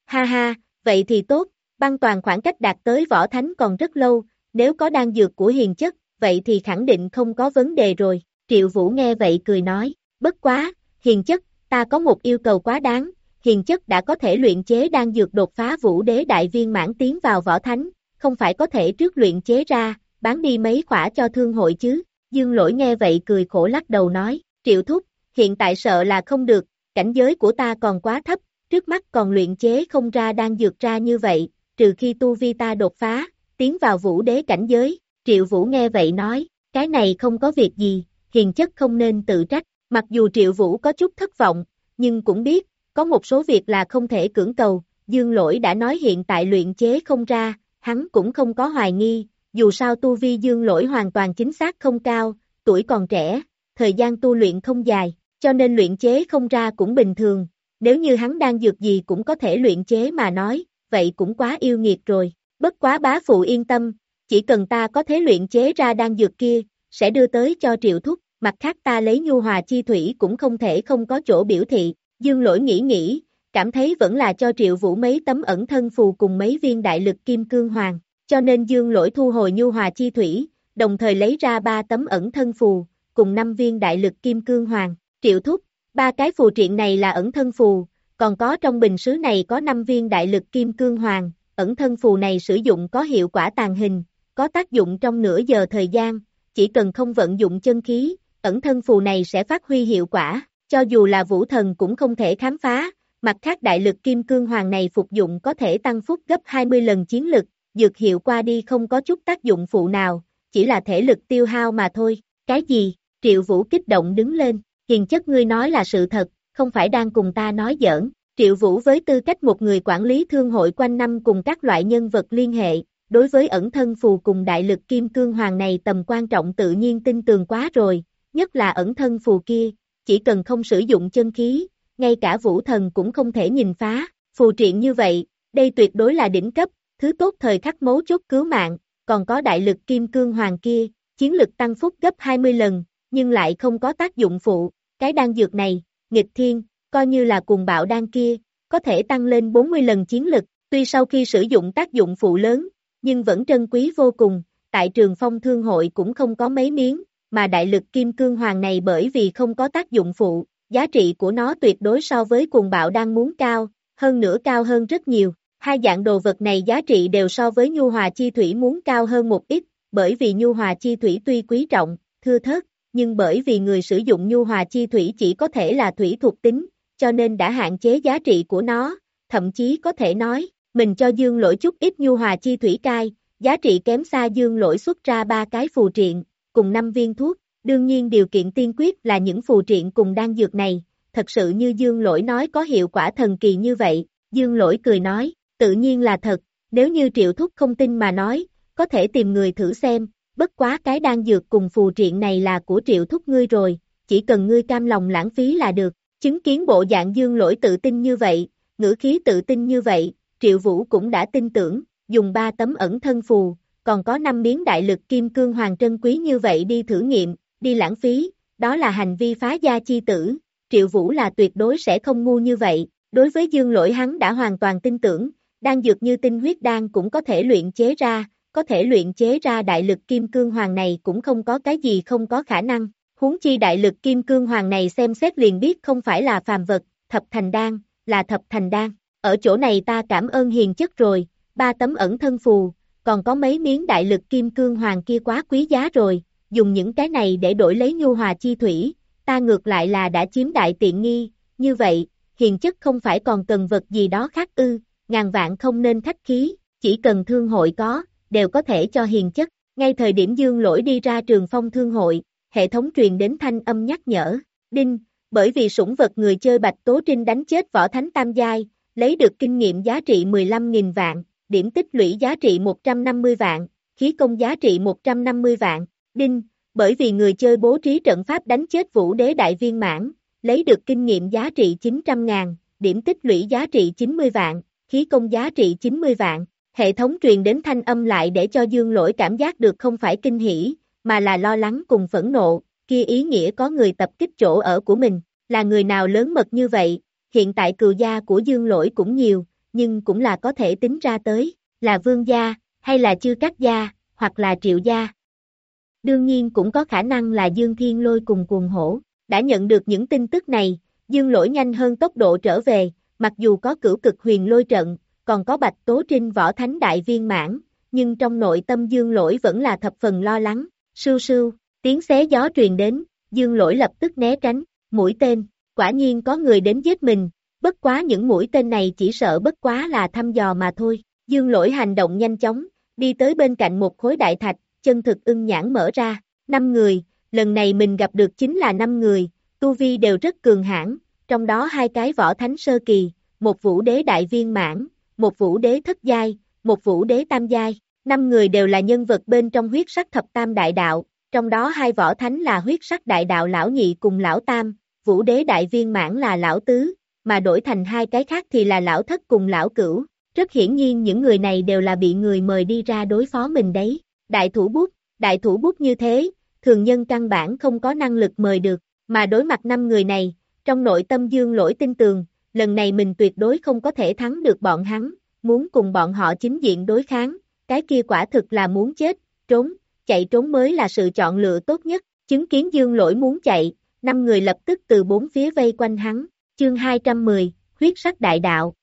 Ha ha, vậy thì tốt, băng toàn khoảng cách đạt tới võ thánh còn rất lâu, nếu có đan dược của hiền chất, vậy thì khẳng định không có vấn đề rồi. Triệu Vũ nghe vậy cười nói, bất quá, hiền chất, ta có một yêu cầu quá đáng, hiền chất đã có thể luyện chế đan dược đột phá vũ đế đại viên mãn tiến vào võ thánh, không phải có thể trước luyện chế ra, bán đi mấy khỏa cho thương hội chứ. Dương lỗi nghe vậy cười khổ lắc đầu nói, triệu thúc, hiện tại sợ là không được, cảnh giới của ta còn quá thấp, trước mắt còn luyện chế không ra đang dược ra như vậy, trừ khi tu vi ta đột phá, tiến vào vũ đế cảnh giới, triệu vũ nghe vậy nói, cái này không có việc gì, hiền chất không nên tự trách, mặc dù triệu vũ có chút thất vọng, nhưng cũng biết, có một số việc là không thể cưỡng cầu, dương lỗi đã nói hiện tại luyện chế không ra, hắn cũng không có hoài nghi, dù sao tu vi dương lỗi hoàn toàn chính xác không cao, tuổi còn trẻ, thời gian tu luyện không dài, cho nên luyện chế không ra cũng bình thường, nếu như hắn đang dược gì cũng có thể luyện chế mà nói, vậy cũng quá yêu nghiệt rồi, bất quá bá phụ yên tâm, chỉ cần ta có thể luyện chế ra đan dược kia, sẽ đưa tới cho triệu thúc, mặt khác ta lấy nhu hòa chi thủy cũng không thể không có chỗ biểu thị, dương lỗi nghĩ nghĩ, cảm thấy vẫn là cho triệu vũ mấy tấm ẩn thân phù cùng mấy viên đại lực kim cương hoàng, cho nên dương lỗi thu hồi nhu hòa chi thủy, đồng thời lấy ra ba tấm ẩn thân phù, cùng năm viên đại lực kim cương hoàng, triệu thúc, ba cái phù triện này là ẩn thân phù, còn có trong bình sứ này có năm viên đại lực kim cương hoàng, ẩn thân phù này sử dụng có hiệu quả tàn hình, có tác dụng trong nửa giờ thời gian, chỉ cần không vận dụng chân khí, ẩn thân phù này sẽ phát huy hiệu quả, cho dù là vũ thần cũng không thể khám phá, mặt khác đại lực kim cương hoàng này phục dụng có thể tăng phúc gấp 20 lần chiến lực, dược hiệu qua đi không có chút tác dụng phụ nào, chỉ là thể lực tiêu hao mà thôi, cái gì, triệu vũ kích động đứng lên, hiền chất ngươi nói là sự thật, không phải đang cùng ta nói giỡn, triệu vũ với tư cách một người quản lý thương hội quanh năm cùng các loại nhân vật liên hệ, đối với ẩn thân phù cùng đại lực kim cương hoàng này tầm quan trọng tự nhiên tin tường quá rồi, nhất là ẩn thân phù kia, chỉ cần không sử dụng chân khí, ngay cả vũ thần cũng không thể nhìn phá, phù triện như vậy, đây tuyệt đối là đỉnh cấp, thứ tốt thời khắc mấu chốt cứu mạng, còn có đại lực kim cương hoàng kia, chiến lực tăng phúc gấp 20 lần, nhưng lại không có tác dụng phụ, cái đan dược này, nghịch thiên, coi như là cùng bạo đan kia, có thể tăng lên 40 lần chiến lực, tuy sau khi sử dụng tác dụng phụ lớn, nhưng vẫn trân quý vô cùng, tại trường phong thương hội cũng không có mấy miếng, mà đại lực kim cương hoàng này bởi vì không có tác dụng phụ, giá trị của nó tuyệt đối so với cuồng bạo đang muốn cao, hơn nữa cao hơn rất nhiều. Hai dạng đồ vật này giá trị đều so với nhu hòa chi thủy muốn cao hơn một ít, bởi vì nhu hòa chi thủy tuy quý trọng, thưa thớt, nhưng bởi vì người sử dụng nhu hòa chi thủy chỉ có thể là thủy thuộc tính, cho nên đã hạn chế giá trị của nó, thậm chí có thể nói, mình cho dương lỗi chút ít nhu hòa chi thủy cai, giá trị kém xa dương lỗi xuất ra ba cái phù triện, cùng năm viên thuốc, đương nhiên điều kiện tiên quyết là những phù triện cùng đan dược này, thật sự như dương lỗi nói có hiệu quả thần kỳ như vậy, dương lỗi cười nói, tự nhiên là thật, nếu như triệu thúc không tin mà nói, có thể tìm người thử xem, bất quá cái đan dược cùng phù triện này là của triệu thúc ngươi rồi, chỉ cần ngươi cam lòng lãng phí là được, chứng kiến bộ dạng dương lỗi tự tin như vậy, ngữ khí tự tin như vậy, triệu vũ cũng đã tin tưởng, dùng ba tấm ẩn thân phù, còn có năm miếng đại lực kim cương hoàng trân quý như vậy đi thử nghiệm, đi lãng phí, đó là hành vi phá gia chi tử, triệu vũ là tuyệt đối sẽ không ngu như vậy, đối với dương lỗi hắn đã hoàn toàn tin tưởng, đan dược như tinh huyết đan cũng có thể luyện chế ra, có thể luyện chế ra đại lực kim cương hoàng này cũng không có cái gì không có khả năng, huống chi đại lực kim cương hoàng này xem xét liền biết không phải là phàm vật, thập thành đan, là thập thành đan, ở chỗ này ta cảm ơn hiền chất rồi, ba tấm ẩn thân phù, còn có mấy miếng đại lực kim cương hoàng kia quá quý giá rồi, dùng những cái này để đổi lấy nhu hòa chi thủy, ta ngược lại là đã chiếm đại tiện nghi, như vậy, hiền chất không phải còn cần vật gì đó khác ư, ngàn vạn không nên khách khí, chỉ cần thương hội có, đều có thể cho hiền chất. Ngay thời điểm dương lỗi đi ra trường phong thương hội, hệ thống truyền đến thanh âm nhắc nhở, đinh, bởi vì sủng vật người chơi Bạch Tố Trinh đánh chết võ thánh tam giai, lấy được kinh nghiệm giá trị 15.000 vạn, điểm tích lũy giá trị 150 vạn, khí công giá trị 150 vạn, đinh, bởi vì người chơi bố trí trận pháp đánh chết vũ đế đại viên mãn, lấy được kinh nghiệm giá trị 900 ngàn, điểm tích lũy giá trị 90 vạn, khí công giá trị 90 vạn, hệ thống truyền đến thanh âm lại để cho dương lỗi cảm giác được không phải kinh hỉ, mà là lo lắng cùng phẫn nộ, kia ý nghĩa có người tập kích chỗ ở của mình, là người nào lớn mật như vậy, hiện tại cừu gia của dương lỗi cũng nhiều, nhưng cũng là có thể tính ra tới, là vương gia, hay là chư các gia, hoặc là triệu gia. Đương nhiên cũng có khả năng là Dương Thiên Lôi cùng cuồng hổ, đã nhận được những tin tức này, Dương lỗi nhanh hơn tốc độ trở về, mặc dù có cửu cực huyền lôi trận, còn có bạch tố trinh võ thánh đại viên mãn, nhưng trong nội tâm Dương lỗi vẫn là thập phần lo lắng, sưu sưu, tiếng xé gió truyền đến, Dương lỗi lập tức né tránh, mũi tên, quả nhiên có người đến giết mình, bất quá những mũi tên này chỉ sợ bất quá là thăm dò mà thôi, Dương lỗi hành động nhanh chóng, đi tới bên cạnh một khối đại thạch, chân thực ưng nhãn mở ra, năm người, lần này mình gặp được chính là năm người, tu vi đều rất cường hãn, trong đó hai cái võ thánh sơ kỳ, một vũ đế đại viên mãn, một vũ đế thất giai, một vũ đế tam giai, năm người đều là nhân vật bên trong huyết sắc thập tam đại đạo, trong đó hai võ thánh là huyết sắc đại đạo lão nhị cùng lão tam, vũ đế đại viên mãn là lão tứ, mà đổi thành hai cái khác thì là lão thất cùng lão cửu. Rất hiển nhiên những người này đều là bị người mời đi ra đối phó mình đấy. Đại thủ bút, đại thủ bút như thế, thường nhân căn bản không có năng lực mời được, mà đối mặt năm người này, trong nội tâm dương lỗi tin tường, lần này mình tuyệt đối không có thể thắng được bọn hắn, muốn cùng bọn họ chính diện đối kháng, cái kia quả thực là muốn chết, trốn, chạy trốn mới là sự chọn lựa tốt nhất, chứng kiến dương lỗi muốn chạy, năm người lập tức từ bốn phía vây quanh hắn, chương 210, huyết sắc đại đạo.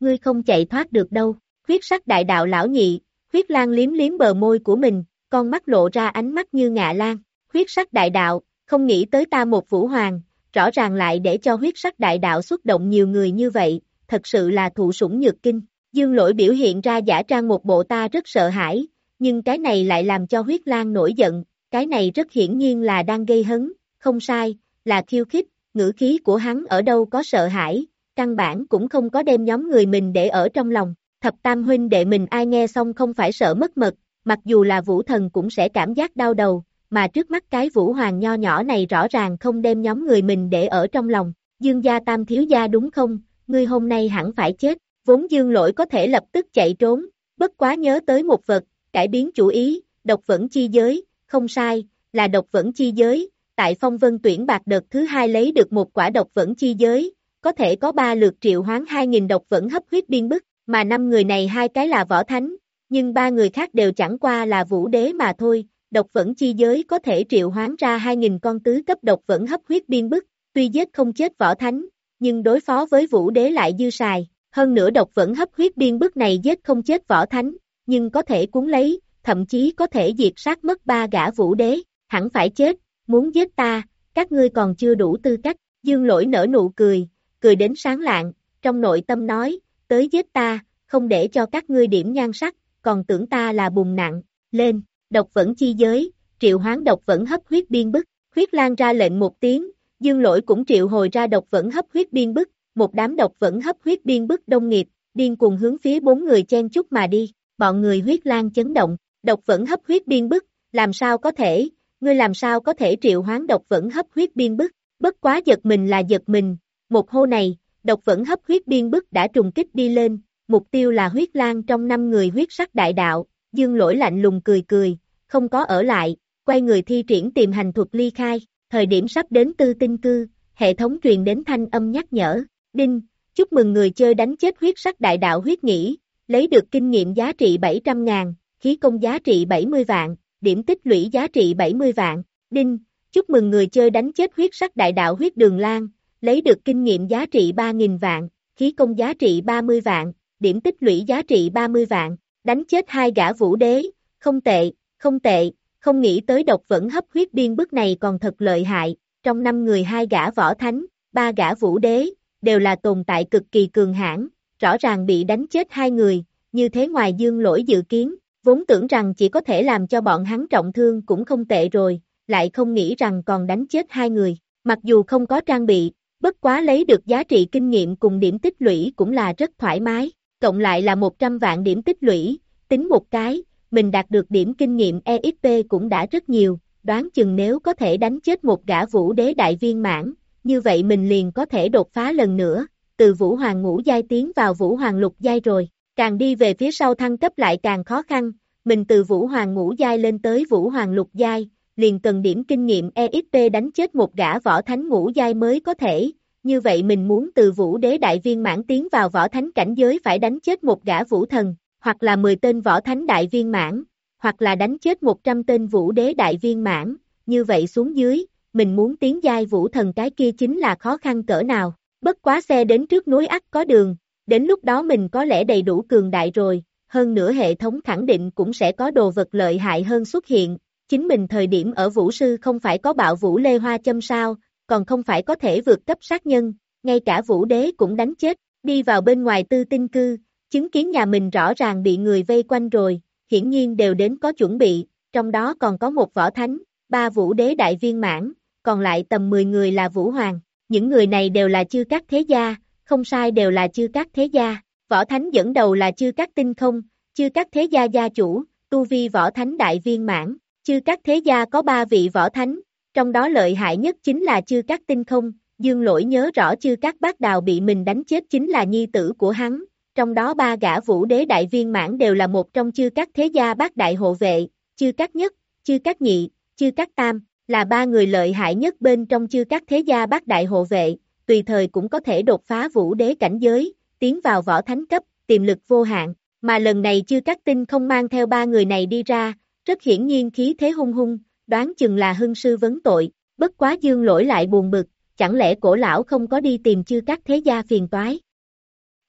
Ngươi không chạy thoát được đâu, huyết sắc đại đạo lão nhị, huyết lan liếm liếm bờ môi của mình, con mắt lộ ra ánh mắt như ngạ lan, huyết sắc đại đạo, không nghĩ tới ta một vũ hoàng, rõ ràng lại để cho huyết sắc đại đạo xuất động nhiều người như vậy, thật sự là thụ sủng nhược kinh. Dương lỗi biểu hiện ra giả trang một bộ ta rất sợ hãi, nhưng cái này lại làm cho huyết lan nổi giận, cái này rất hiển nhiên là đang gây hấn, không sai, là khiêu khích, ngữ khí của hắn ở đâu có sợ hãi, căn bản cũng không có đem nhóm người mình để ở trong lòng, thập tam huynh đệ mình ai nghe xong không phải sợ mất mật, mặc dù là vũ thần cũng sẽ cảm giác đau đầu, mà trước mắt cái vũ hoàng nho nhỏ này rõ ràng không đem nhóm người mình để ở trong lòng. Dương gia tam thiếu gia đúng không, ngươi hôm nay hẳn phải chết, vốn dương lỗi có thể lập tức chạy trốn, bất quá nhớ tới một vật, cải biến chủ ý, độc vẫn chi giới, không sai, là độc vẫn chi giới, tại phong vân tuyển bạc đợt thứ hai lấy được một quả độc vẫn chi giới, có thể có ba lượt triệu hoán 2.000 độc vẫn hấp huyết biên bức, mà năm người này hai cái là võ thánh, nhưng ba người khác đều chẳng qua là vũ đế mà thôi, độc vẫn chi giới có thể triệu hoán ra 2.000 con tứ cấp độc vẫn hấp huyết biên bức, tuy giết không chết võ thánh, nhưng đối phó với vũ đế lại dư xài, hơn nữa độc vẫn hấp huyết biên bức này giết không chết võ thánh, nhưng có thể cuốn lấy, thậm chí có thể diệt sát mất ba gã vũ đế, hẳn phải chết, muốn giết ta, các ngươi còn chưa đủ tư cách, dương lỗi nở nụ cười, cười đến sáng lạng, trong nội tâm nói, tới giết ta, không để cho các ngươi điểm nhan sắc, còn tưởng ta là bùng nặng, lên, độc vẫn chi giới, triệu hoán độc vẫn hấp huyết biên bức, huyết lan ra lệnh một tiếng, dương lỗi cũng triệu hồi ra độc vẫn hấp huyết biên bức, một đám độc vẫn hấp huyết biên bức đông nghiệp, điên cùng hướng phía bốn người chen chút mà đi, bọn người huyết lan chấn động, độc vẫn hấp huyết biên bức, làm sao có thể, ngươi làm sao có thể triệu hoán độc vẫn hấp huyết biên bức, bất quá giật mình là giật mình, một hô này, độc vẫn hấp huyết biên bức đã trùng kích đi lên, mục tiêu là huyết lan trong năm người huyết sắc đại đạo, dương lỗi lạnh lùng cười cười, không có ở lại, quay người thi triển tìm hành thuật ly khai, thời điểm sắp đến tư tinh cư, hệ thống truyền đến thanh âm nhắc nhở, đinh, chúc mừng người chơi đánh chết huyết sắc đại đạo huyết nghĩ, lấy được kinh nghiệm giá trị 700 ngàn, khí công giá trị 70 vạn, điểm tích lũy giá trị 70 vạn, đinh, chúc mừng người chơi đánh chết huyết sắc đại đạo huyết đường lan, lấy được kinh nghiệm giá trị 3.000 vạn, khí công giá trị 30 vạn, điểm tích lũy giá trị 30 vạn, đánh chết hai gã vũ đế, không tệ, không tệ, không nghĩ tới độc vẫn hấp huyết biên bức này còn thật lợi hại, trong năm người hai gã võ thánh, ba gã vũ đế, đều là tồn tại cực kỳ cường hãn, rõ ràng bị đánh chết hai người, như thế ngoài dương lỗi dự kiến, vốn tưởng rằng chỉ có thể làm cho bọn hắn trọng thương cũng không tệ rồi, lại không nghĩ rằng còn đánh chết hai người, mặc dù không có trang bị, bất quá lấy được giá trị kinh nghiệm cùng điểm tích lũy cũng là rất thoải mái, cộng lại là 100 vạn điểm tích lũy, tính một cái, mình đạt được điểm kinh nghiệm EXP cũng đã rất nhiều, đoán chừng nếu có thể đánh chết một gã vũ đế đại viên mãn, như vậy mình liền có thể đột phá lần nữa, từ vũ hoàng ngũ giai tiến vào vũ hoàng lục giai rồi, càng đi về phía sau thăng cấp lại càng khó khăn, mình từ vũ hoàng ngũ giai lên tới vũ hoàng lục giai, liền cần điểm kinh nghiệm EXP đánh chết một gã võ thánh ngũ giai mới có thể, như vậy mình muốn từ vũ đế đại viên mãn tiến vào võ thánh cảnh giới phải đánh chết một gã vũ thần, hoặc là 10 tên võ thánh đại viên mãn, hoặc là đánh chết 100 tên vũ đế đại viên mãn, như vậy xuống dưới, mình muốn tiến giai vũ thần cái kia chính là khó khăn cỡ nào, bất quá xe đến trước núi ắt có đường, đến lúc đó mình có lẽ đầy đủ cường đại rồi, hơn nữa hệ thống khẳng định cũng sẽ có đồ vật lợi hại hơn xuất hiện, chính mình thời điểm ở vũ sư không phải có bạo vũ lê hoa châm sao, còn không phải có thể vượt cấp sát nhân, ngay cả vũ đế cũng đánh chết, đi vào bên ngoài tư tinh cư, chứng kiến nhà mình rõ ràng bị người vây quanh rồi, hiển nhiên đều đến có chuẩn bị, trong đó còn có một võ thánh, ba vũ đế đại viên mãn, còn lại tầm 10 người là vũ hoàng, những người này đều là chư các thế gia, không sai đều là chư các thế gia, võ thánh dẫn đầu là chư các tinh không, chư các thế gia gia chủ, tu vi võ thánh đại viên mãn, chư các thế gia có ba vị võ thánh, trong đó lợi hại nhất chính là chư các tinh không, dương lỗi nhớ rõ chư các bác đào bị mình đánh chết chính là nhi tử của hắn, trong đó ba gã vũ đế đại viên mãn đều là một trong chư các thế gia bác đại hộ vệ, chư các nhất, chư các nhị, chư các tam, là ba người lợi hại nhất bên trong chư các thế gia bác đại hộ vệ, tùy thời cũng có thể đột phá vũ đế cảnh giới, tiến vào võ thánh cấp, tiềm lực vô hạn, mà lần này chư các tinh không mang theo ba người này đi ra, rất hiển nhiên khí thế hung hung, đoán chừng là hưng sư vấn tội, bất quá dương lỗi lại buồn bực, chẳng lẽ cổ lão không có đi tìm chư các thế gia phiền toái.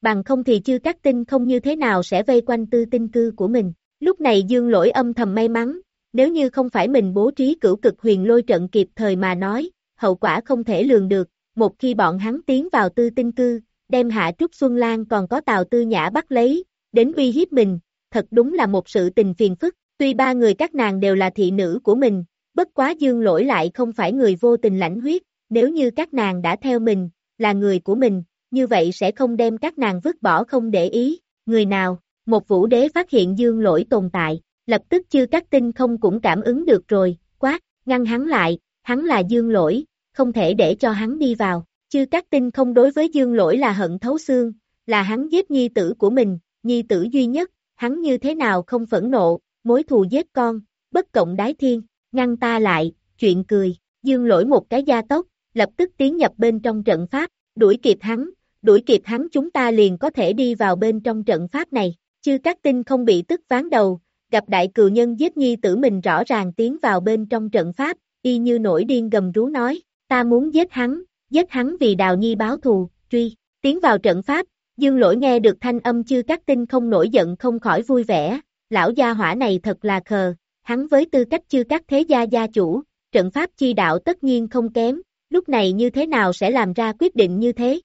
Bằng không thì chư các tinh không như thế nào sẽ vây quanh tư tinh cư của mình. Lúc này dương lỗi âm thầm may mắn, nếu như không phải mình bố trí cửu cực huyền lôi trận kịp thời mà nói, hậu quả không thể lường được, một khi bọn hắn tiến vào tư tinh cư, đem hạ Trúc Xuân Lan còn có Tào Tư Nhã bắt lấy, đến uy hiếp mình, thật đúng là một sự tình phiền phức, tuy ba người các nàng đều là thị nữ của mình, bất quá dương lỗi lại không phải người vô tình lãnh huyết, nếu như các nàng đã theo mình, là người của mình, như vậy sẽ không đem các nàng vứt bỏ không để ý, người nào, một vũ đế phát hiện dương lỗi tồn tại, lập tức chư các tinh không cũng cảm ứng được rồi, quát, ngăn hắn lại, hắn là dương lỗi, không thể để cho hắn đi vào. Chư các tinh không đối với dương lỗi là hận thấu xương, là hắn giết nhi tử của mình, nhi tử duy nhất, hắn như thế nào không phẫn nộ, mối thù giết con, bất cộng đái thiên, ngăn ta lại, chuyện cười, dương lỗi một cái gia tốc, lập tức tiến nhập bên trong trận pháp, đuổi kịp hắn, đuổi kịp hắn chúng ta liền có thể đi vào bên trong trận pháp này, chứ các tinh không bị tức ván đầu, gặp đại cừu nhân giết nhi tử mình rõ ràng tiến vào bên trong trận pháp, y như nổi điên gầm rú nói, ta muốn giết hắn, giết hắn vì đào nhi báo thù, truy, tiến vào trận pháp, dương lỗi nghe được thanh âm chư các tinh không nổi giận không khỏi vui vẻ, lão gia hỏa này thật là khờ, hắn với tư cách chư các thế gia gia chủ, trận pháp chi đạo tất nhiên không kém, lúc này như thế nào sẽ làm ra quyết định như thế?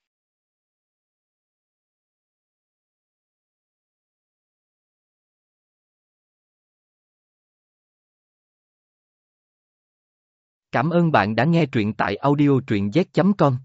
Cảm ơn bạn đã nghe truyện tại audio truyện z.com.